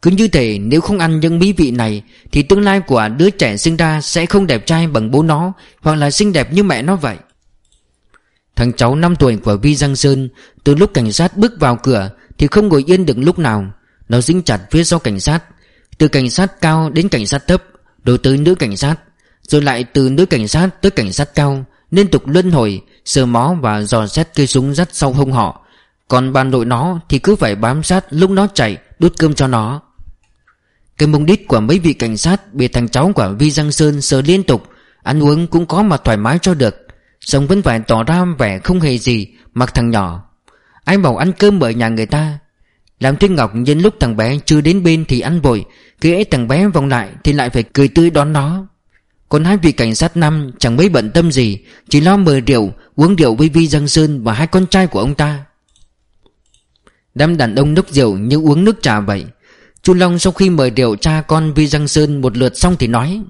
Cứ như thể nếu không ăn những mỹ vị này, Thì tương lai của đứa trẻ sinh ra Sẽ không đẹp trai bằng bố nó, Hoặc là xinh đẹp như mẹ nó vậy. Thằng cháu 5 tuổi của Vi Giang Sơn, Từ lúc cảnh sát bước vào cửa thì không ngồi yên được lúc nào. Nó dính chặt phía sau cảnh sát. Từ cảnh sát cao đến cảnh sát thấp Rồi tới nữ cảnh sát. Rồi lại từ nữ cảnh sát tới cảnh sát cao, Liên tục luân hồi, Sờ mó và dò xét cây súng dắt sau hông họ. Còn ban đội nó thì cứ phải bám sát lúc nó chạy, Đút cơm cho nó. Cái mông đít của mấy vị cảnh sát Bị thằng cháu của Vi Giang Sơn sờ liên tục, Ăn uống cũng có mà thoải mái cho được. Xong vẫn phải tỏ ra vẻ không hề gì, Mặc thằng nhỏ. Ai bảo ăn cơm ở nhà người ta? Làm thiên Ngọc nhân lúc thằng bé chưa đến bên thì ăn vội, Khi ấy thằng bé vòng lại Thì lại phải cười tươi đón nó. Còn hai vị cảnh sát năm chẳng mấy bận tâm gì, Chỉ lo mời rượu, Uống rượu với Vi Giang Sơn Và hai con trai của ông ta. Đám đàn ông nốc rượu như uống nước trà vậy. Chu Long sau khi mời rượu cha con Vi Giang Sơn một lượt xong thì nói,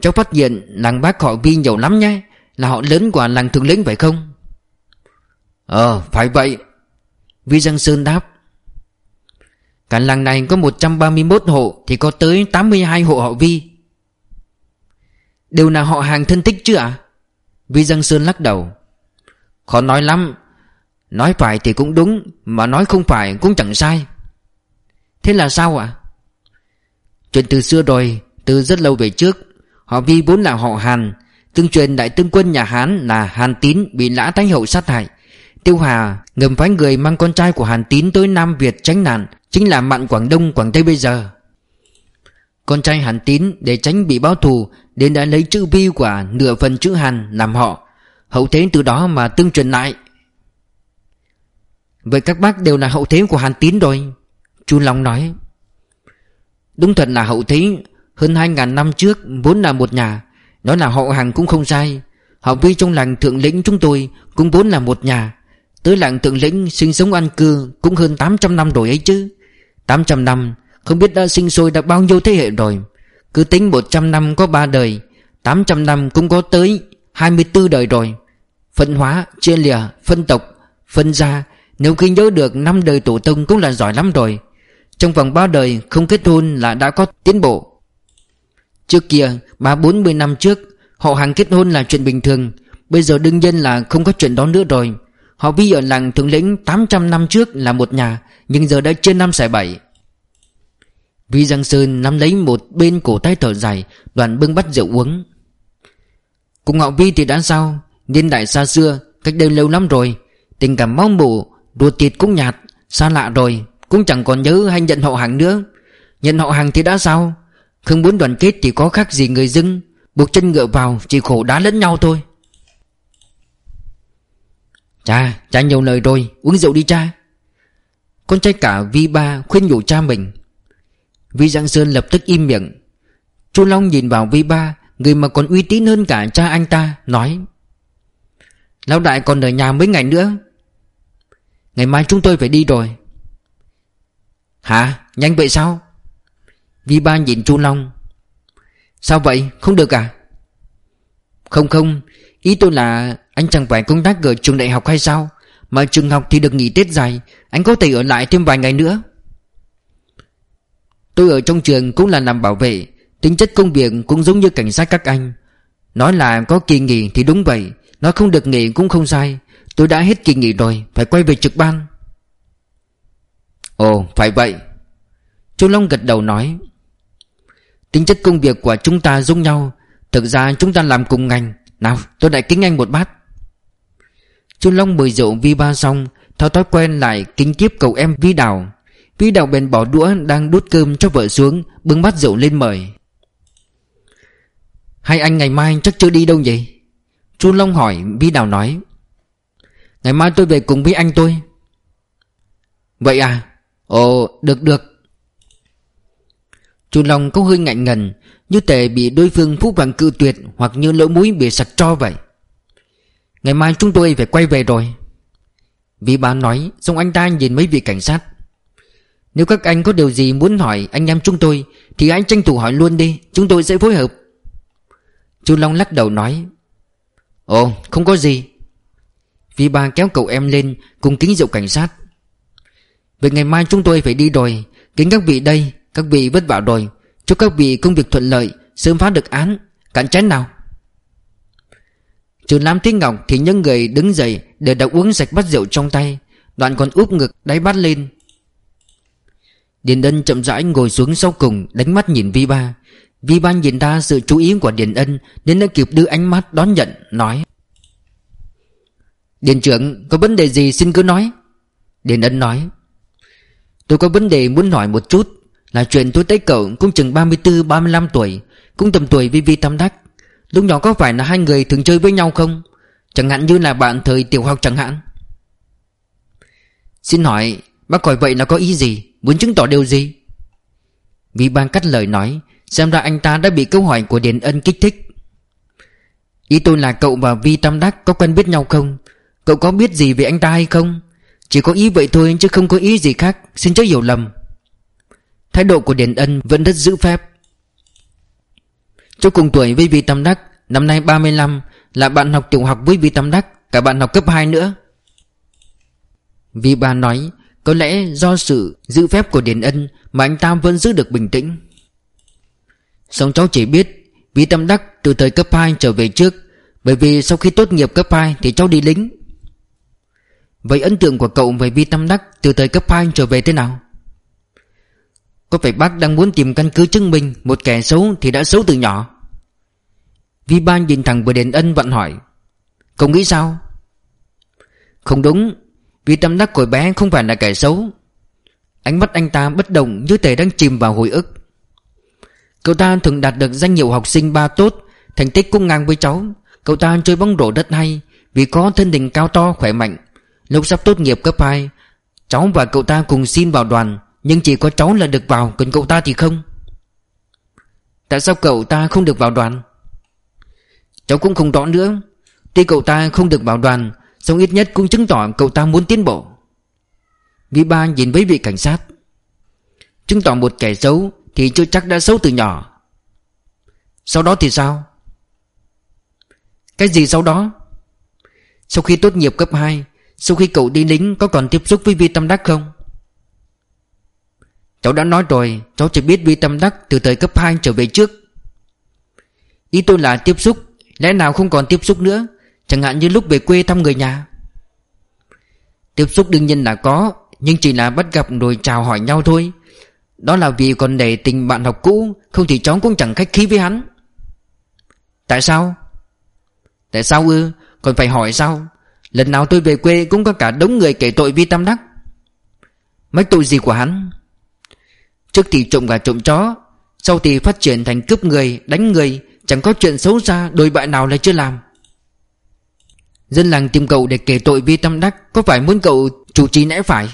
Cháu phát hiện làng bác họ Vi nhiều lắm nhé, Là họ lớn của làng Thượng Lĩnh phải không? Ờ phải vậy. Vi Giang Sơn đáp. Cả làng này có 131 hộ, Thì có tới 82 hộ họ Vi. Đều là họ hàng thân thích chứ ạ? À? Vi Giang Sơn lắc đầu. Khó nói lắm. Nói phải thì cũng đúng, Mà nói không phải cũng chẳng sai. Thế là sao ạ? À? Chuyện từ xưa rồi, Từ rất lâu về trước, Họ Vi vốn là họ Hàn, Tương truyền đại tướng quân nhà Hán là Hàn Tín Bị lã thái Hậu sát hại. Tiêu Hà, ngầm phái người mang con trai của Hàn Tín tới Nam Việt tránh nạn, Chính là mặn Quảng Đông, Quảng Tây bây giờ. Con trai Hàn Tín, để tránh bị báo thù, Đến đã lấy chữ Vi của nửa phần chữ Hàn làm họ. Hậu thế từ đó mà tương truyền lại. Vậy các bác đều là hậu thế của Hàn Tín rồi, Chu Long nói. Đúng thật là hậu thế, Hơn hai ngàn năm trước, vốn là một nhà, Nói là họ hàng cũng không sai. Họ Vi trong làng thượng lĩnh chúng tôi Cũng vốn là một nhà Tới làng thượng lĩnh sinh sống an cư Cũng hơn 800 năm rồi ấy chứ. 800 năm Không biết đã sinh sôi đã bao nhiêu thế hệ rồi. Cứ tính 100 năm có 3 đời 800 năm cũng có tới 24 đời rồi. Phân hóa, chia lìa, phân tộc, phân gia Nếu khi nhớ được năm đời tổ tông cũng là giỏi lắm rồi. Trong vòng 3 đời không kết hôn là đã có tiến bộ. Trước kia, ba bốn mươi năm trước Họ hàng kết hôn là chuyện bình thường. Bây giờ đương nhiên là không có chuyện đó nữa rồi. Họ Vi ở làng Thượng Lĩnh 800 năm trước là một nhà, Nhưng giờ đã trên năm xài bảy. Vi Giang Sơn nắm lấy một bên cổ tay thở dài, Đoàn bưng bắt rượu uống. Cùng họ Vi thì đã sao? Niên đại xa xưa, Cách đây lâu lắm rồi. Tình cảm máu mủ, Đùa thịt cũng nhạt, Xa lạ rồi. Cũng chẳng còn nhớ hay nhận họ hàng nữa. Nhận họ hàng thì đã sao? Không muốn đoàn kết thì có khác gì người dưng. Buộc chân ngựa vào, Chỉ khổ đá lẫn nhau thôi. Cha, cha nhiều lời rồi Uống rượu đi cha Con trai cả Vi Ba khuyên nhủ cha mình Vi Giang Sơn lập tức im miệng Chu Long nhìn vào Vi Ba Người mà còn uy tín hơn cả cha anh ta Nói Lão đại còn ở nhà mấy ngày nữa Ngày mai chúng tôi phải đi rồi Hả? Nhanh vậy sao? Vi Ba nhìn Chu Long Sao vậy? Không được à? Không không Ý tôi là anh chẳng phải công tác ở trường đại học hay sao? Mà trường học thì được nghỉ Tết dài. Anh có thể ở lại thêm vài ngày nữa. Tôi ở trong trường cũng là làm bảo vệ. Tính chất công việc cũng giống như cảnh sát các anh. Nói là có kỳ nghỉ thì đúng vậy. Nói không được nghỉ cũng không sai. Tôi đã hết kỳ nghỉ rồi, Phải quay về trực ban. Ồ, phải vậy. Chu Long gật đầu nói. Tính chất công việc của chúng ta giống nhau. Thực ra chúng ta làm cùng ngành. Nào, tôi lại kính anh một bát. Chu Long mời rượu vi ba xong Theo thói quen lại kính tiếp cậu em vi đào. Vi đào bèn bỏ đũa đang đút cơm cho vợ xuống, Bưng bát rượu lên mời. Hai anh ngày mai chắc chưa đi đâu vậy Chu Long hỏi, Vi Đào nói. Ngày mai tôi về cùng với anh tôi. Vậy à? Ồ, được được. Chu Long có hơi ngại ngần, Như thể bị đối phương phúc bằng cự tuyệt Hoặc như lỗ mũi bị sặc cho vậy. Ngày mai chúng tôi phải quay về rồi. Vị bà nói, Xong anh ta nhìn mấy vị cảnh sát. Nếu các anh có điều gì muốn hỏi anh em chúng tôi, Thì anh tranh thủ hỏi luôn đi, Chúng tôi sẽ phối hợp. Chu Long lắc đầu nói, Ồ, không có gì. Vì bà kéo cậu em lên Cùng kính rượu cảnh sát. Về ngày mai chúng tôi phải đi rồi, Kính các vị đây, Các vị vất vả rồi, Chúc các vị công việc thuận lợi, Sớm phá được án, Cạn chén nào. Trừ Lam Thiên Ngọc thì những người đứng dậy Để đã uống sạch bát rượu trong tay, Đoạn còn úp ngực đáy bát lên. Điền Ân chậm rãi ngồi xuống sau cùng, Đánh mắt nhìn Vi Ba. Vi Ba nhìn ra sự chú ý của Điền Ân, Nên đã kịp đưa ánh mắt đón nhận, Nói. Điền trưởng, có vấn đề gì xin cứ nói. Điền Ân nói. Tôi có vấn đề muốn hỏi một chút, Là chuyện tôi thấy cậu cũng chừng 34-35 tuổi, Cũng tầm tuổi vi Vi Tam Đắc. Lúc nhỏ có phải là hai người thường chơi với nhau không? Chẳng hạn như là bạn thời tiểu học chẳng hạn. Xin hỏi, Bác hỏi vậy là có ý gì? Muốn chứng tỏ điều gì? Vi Ban cắt lời nói, Xem ra anh ta đã bị câu hỏi của Điền Ân kích thích. Ý tôi là cậu và Vi Tam Đắc có quen biết nhau không? Cậu có biết gì về anh ta hay không? Chỉ có ý vậy thôi chứ không có ý gì khác. Xin chớ hiểu lầm. Thái độ của Điền Ân vẫn rất giữ phép. Cháu cùng tuổi với Vi Tam Đắc, Năm nay 35 Là bạn học tiểu học với Vi Tam Đắc, Cả bạn học cấp 2 nữa. Vi Ba nói, Có lẽ do sự giữ phép của Điền Ân Mà anh ta vẫn giữ được bình tĩnh. Xong cháu chỉ biết Vi Tam Đắc từ thời cấp 2 trở về trước, Bởi vì sau khi tốt nghiệp cấp 2 Thì cháu đi lính. Vậy ấn tượng của cậu về Vi Tam Đắc Từ thời cấp 2 trở về thế nào? Có phải bác đang muốn tìm căn cứ chứng minh Một kẻ xấu thì đã xấu từ nhỏ? Vi Ban nhìn thẳng vào đền ân vận hỏi. Cậu nghĩ sao? Không đúng, vì tâm Đắc của bé không phải là kẻ xấu. Ánh mắt anh ta bất động như thể đang chìm vào hồi ức. Cậu ta thường đạt được danh hiệu học sinh ba tốt, Thành tích cũng ngang với cháu. Cậu ta chơi bóng rổ rất hay, Vì có thân hình cao to, khỏe mạnh. Lúc sắp tốt nghiệp cấp 2 Cháu và cậu ta cùng xin vào đoàn. Nhưng chỉ có cháu là được vào, Còn cậu ta thì không? Tại sao cậu ta không được vào đoàn? Cháu cũng không rõ nữa. Tuy cậu ta không được vào đoàn, song ít nhất cũng chứng tỏ cậu ta muốn tiến bộ. Vi ba nhìn với vị cảnh sát. Chứng tỏ một kẻ xấu Thì chưa chắc đã xấu từ nhỏ. Sau đó thì sao? Cái gì sau đó? Sau khi tốt nghiệp cấp 2 Sau khi cậu đi lính Có còn tiếp xúc với Vi Tâm Đắc không? Cháu đã nói rồi, Cháu chỉ biết Vi Tâm Đắc từ thời cấp 2 trở về trước Ý tôi là tiếp xúc, Lẽ nào không còn tiếp xúc nữa Chẳng hạn như lúc về quê thăm người nhà Tiếp xúc đương nhiên là có, Nhưng chỉ là bắt gặp rồi chào hỏi nhau thôi Đó là vì còn để tình bạn học cũ, Không thì cháu cũng chẳng khách khí với hắn Tại sao? Tại sao ư? Còn phải hỏi sao? Lần nào tôi về quê cũng có cả đống người kể tội vi tâm đắc Mấy tội gì của hắn? Trước thì trộm gà trộm chó Sau thì phát triển thành cướp người, đánh người Chẳng có chuyện xấu xa đồi bại nào là chưa làm. Dân làng tìm cậu để kể tội vi tâm đắc Có phải muốn cậu chủ trì nãy phải?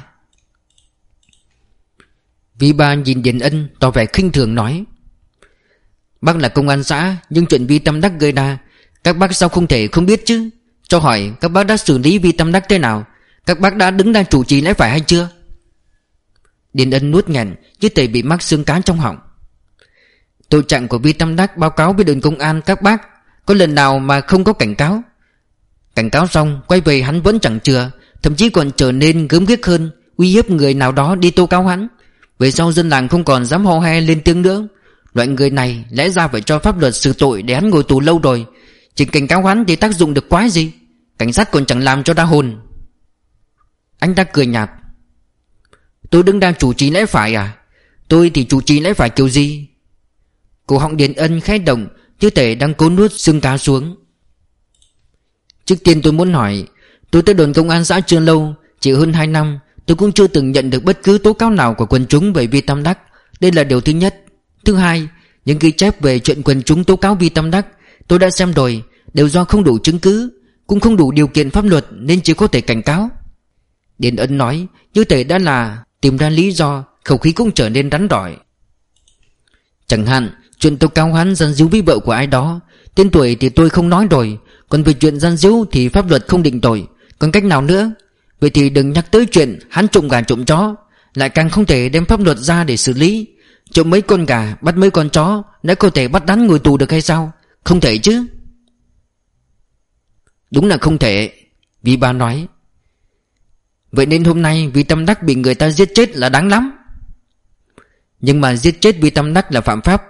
Vi ba nhìn Điền Ân tỏ vẻ khinh thường nói Bác là công an xã Nhưng chuyện vi tâm đắc gây ra Các bác sao không thể không biết chứ? Cho hỏi các bác đã xử lý vi tâm đắc thế nào? Các bác đã đứng ra chủ trì lẽ phải hay chưa? Điền Ân nuốt nghẹn, Chứ tề bị mắc xương cá trong họng. Tội trạng của Vi Tâm Đắc báo cáo với đồn công an các bác, Có lần nào mà không có cảnh cáo. Cảnh cáo xong, Quay về hắn vẫn chẳng chừa, Thậm chí còn trở nên gớm ghiếc hơn, Uy hiếp người nào đó đi tố cáo hắn. Về sau dân làng không còn dám ho he lên tiếng nữa. Loại người này lẽ ra phải cho pháp luật xử tội Để hắn ngồi tù lâu rồi. Chỉ cảnh cáo hắn thì tác dụng được quái gì? Cảnh sát còn chẳng làm cho đa hồn. Anh ta cười nhạt. Tôi đứng đang chủ trì lẽ phải à? Tôi thì chủ trì lẽ phải kiểu gì? Cổ họng Điền Ân khẽ động Như thể đang cố nuốt xương cá xuống. Trước tiên tôi muốn hỏi, Tôi tới đồn công an xã chưa lâu, Chỉ hơn 2 năm, Tôi cũng chưa từng nhận được bất cứ tố cáo nào của quần chúng về Vi Tam Đắc. Đây là điều thứ nhất. Thứ hai, Những ghi chép về chuyện quần chúng tố cáo Vi Tam Đắc, Tôi đã xem rồi, Đều do không đủ chứng cứ, Cũng không đủ điều kiện pháp luật Nên chỉ có thể cảnh cáo. Điền Ân nói Như thể đã là tìm ra lý do, Khẩu khí cũng trở nên rắn đỏi Chẳng hạn, Chuyện tôi cáo hắn gian díu với vợ của ai đó, Tên tuổi thì tôi không nói rồi, Còn về chuyện gian díu thì pháp luật không định tội. Còn cách nào nữa? Vậy thì đừng nhắc tới chuyện hắn trộm gà trộm chó, Lại càng không thể đem pháp luật ra để xử lý. Trộm mấy con gà, Bắt mấy con chó, Đã có thể bắt đắn ngồi tù được hay sao? Không thể chứ. Đúng là không thể, Vì bà nói. Vậy nên hôm nay vì tâm đắc bị người ta giết chết là đáng lắm. Nhưng mà giết chết vì tâm đắc là phạm pháp.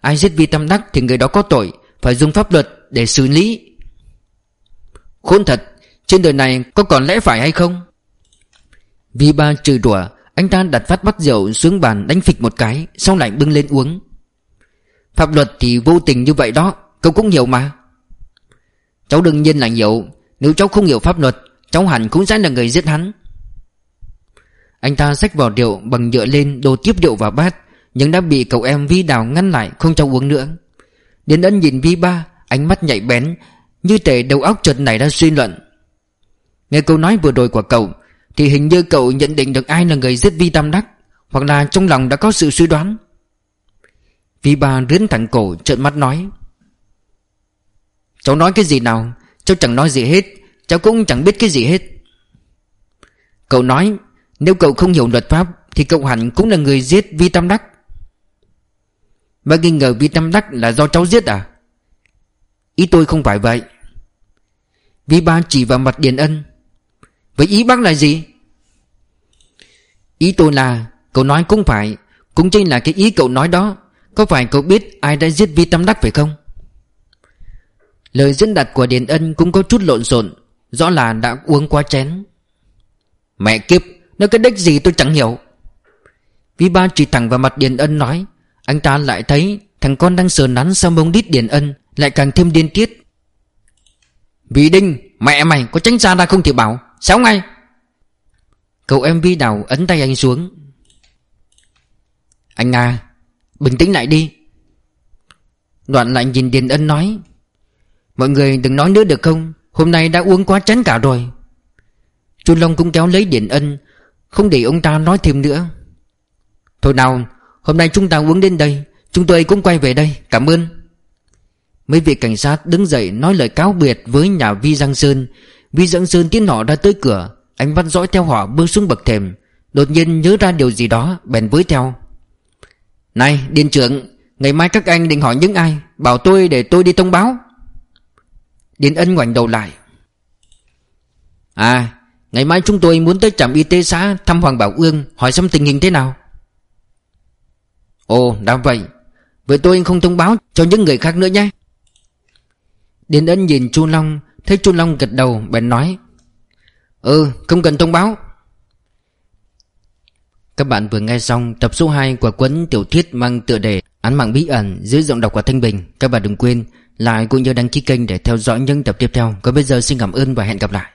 Ai giết vi tâm đắc thì người đó có tội, Phải dùng pháp luật để xử lý. Khốn thật, Trên đời này có còn lẽ phải hay không? Vì ba trừ đùa, Anh ta đặt phát bắt rượu xuống bàn đánh phịch một cái, Sau lại bưng lên uống. Pháp luật thì vô tình như vậy đó, Cậu cũng hiểu mà. Cháu đương nhiên là hiểu, Nếu cháu không hiểu pháp luật, Cháu hẳn cũng sẽ là người giết hắn. Anh ta xách vỏ rượu bằng nhựa lên đổ tiếp rượu vào bát, nhưng đã bị cậu em Vi Đào ngăn lại không cho uống nữa. Điền ân nhìn Vi Ba, Ánh mắt nhạy bén, Như thể đầu óc chợt này đã suy luận. Nghe câu nói vừa rồi của cậu, Thì hình như cậu nhận định được ai là người giết Vi Tam Đắc, Hoặc là trong lòng đã có sự suy đoán. Vi Ba rướn thẳng cổ, trợn mắt nói, Cháu nói cái gì nào? Cháu chẳng nói gì hết, Cháu cũng chẳng biết cái gì hết. Cậu nói nếu cậu không hiểu luật pháp, Thì cậu hẳn cũng là người giết Vi Tam Đắc. Bác nghi ngờ Vi Tam Đắc là do cháu giết à? Ý tôi không phải vậy. Vi Ba chỉ vào mặt Điền Ân. Vậy ý bác là gì? Ý tôi là, Cậu nói cũng phải, Cũng chính là cái ý cậu nói đó. Có phải cậu biết ai đã giết Vi Tam Đắc phải không? Lời diễn đặt của Điền Ân cũng có chút lộn xộn, Rõ là đã uống quá chén. Mẹ kiếp! Nó cái đếch gì tôi chẳng hiểu. Vi Ba chỉ thẳng vào mặt Điền Ân nói, anh ta lại thấy thằng con đang sờ nắn sau mông đít Điền Ân Lại càng thêm điên tiết. Vì Đinh, Mẹ mày có tránh xa ra không thì bảo, Xéo ngay. Cậu em Vi Đào ấn tay anh xuống. Anh à Bình tĩnh lại đi. Đoạn lại nhìn Điền Ân nói, Mọi người đừng nói nữa được không? Hôm nay đã uống quá chén cả rồi. Chu Long cũng kéo lấy Điền Ân không để ông ta nói thêm nữa. Thôi nào, Hôm nay chúng ta uống đến đây. Chúng tôi cũng quay về đây. Cảm ơn. Mấy vị cảnh sát đứng dậy nói lời cáo biệt với nhà Vi Giang Sơn. Vi Giang Sơn tiến họ ra tới cửa. Anh văn dõi theo họ bước xuống bậc thềm. Đột nhiên nhớ ra điều gì đó, Bèn với theo. Này điện trưởng, Ngày mai các anh định hỏi những ai? Bảo tôi để tôi đi thông báo. Điền ân ngoảnh đầu lại. À Ngày mai chúng tôi muốn tới trạm y tế xã Thăm Hoàng Bảo Ương, Hỏi xem tình hình thế nào. Ồ, đã vậy. Vậy tôi không thông báo cho những người khác nữa nhé. Điền ân nhìn Chu Long, Thấy Chu Long gật đầu, bèn nói Ừ không cần thông báo. Các bạn vừa nghe xong tập số 2 của cuốn tiểu thuyết mang tựa đề Án mạng bí ẩn dưới giọng đọc của Thanh Bình. Các bạn đừng quên like cũng như đăng ký kênh để theo dõi những tập tiếp theo. Còn bây giờ xin cảm ơn và hẹn gặp lại.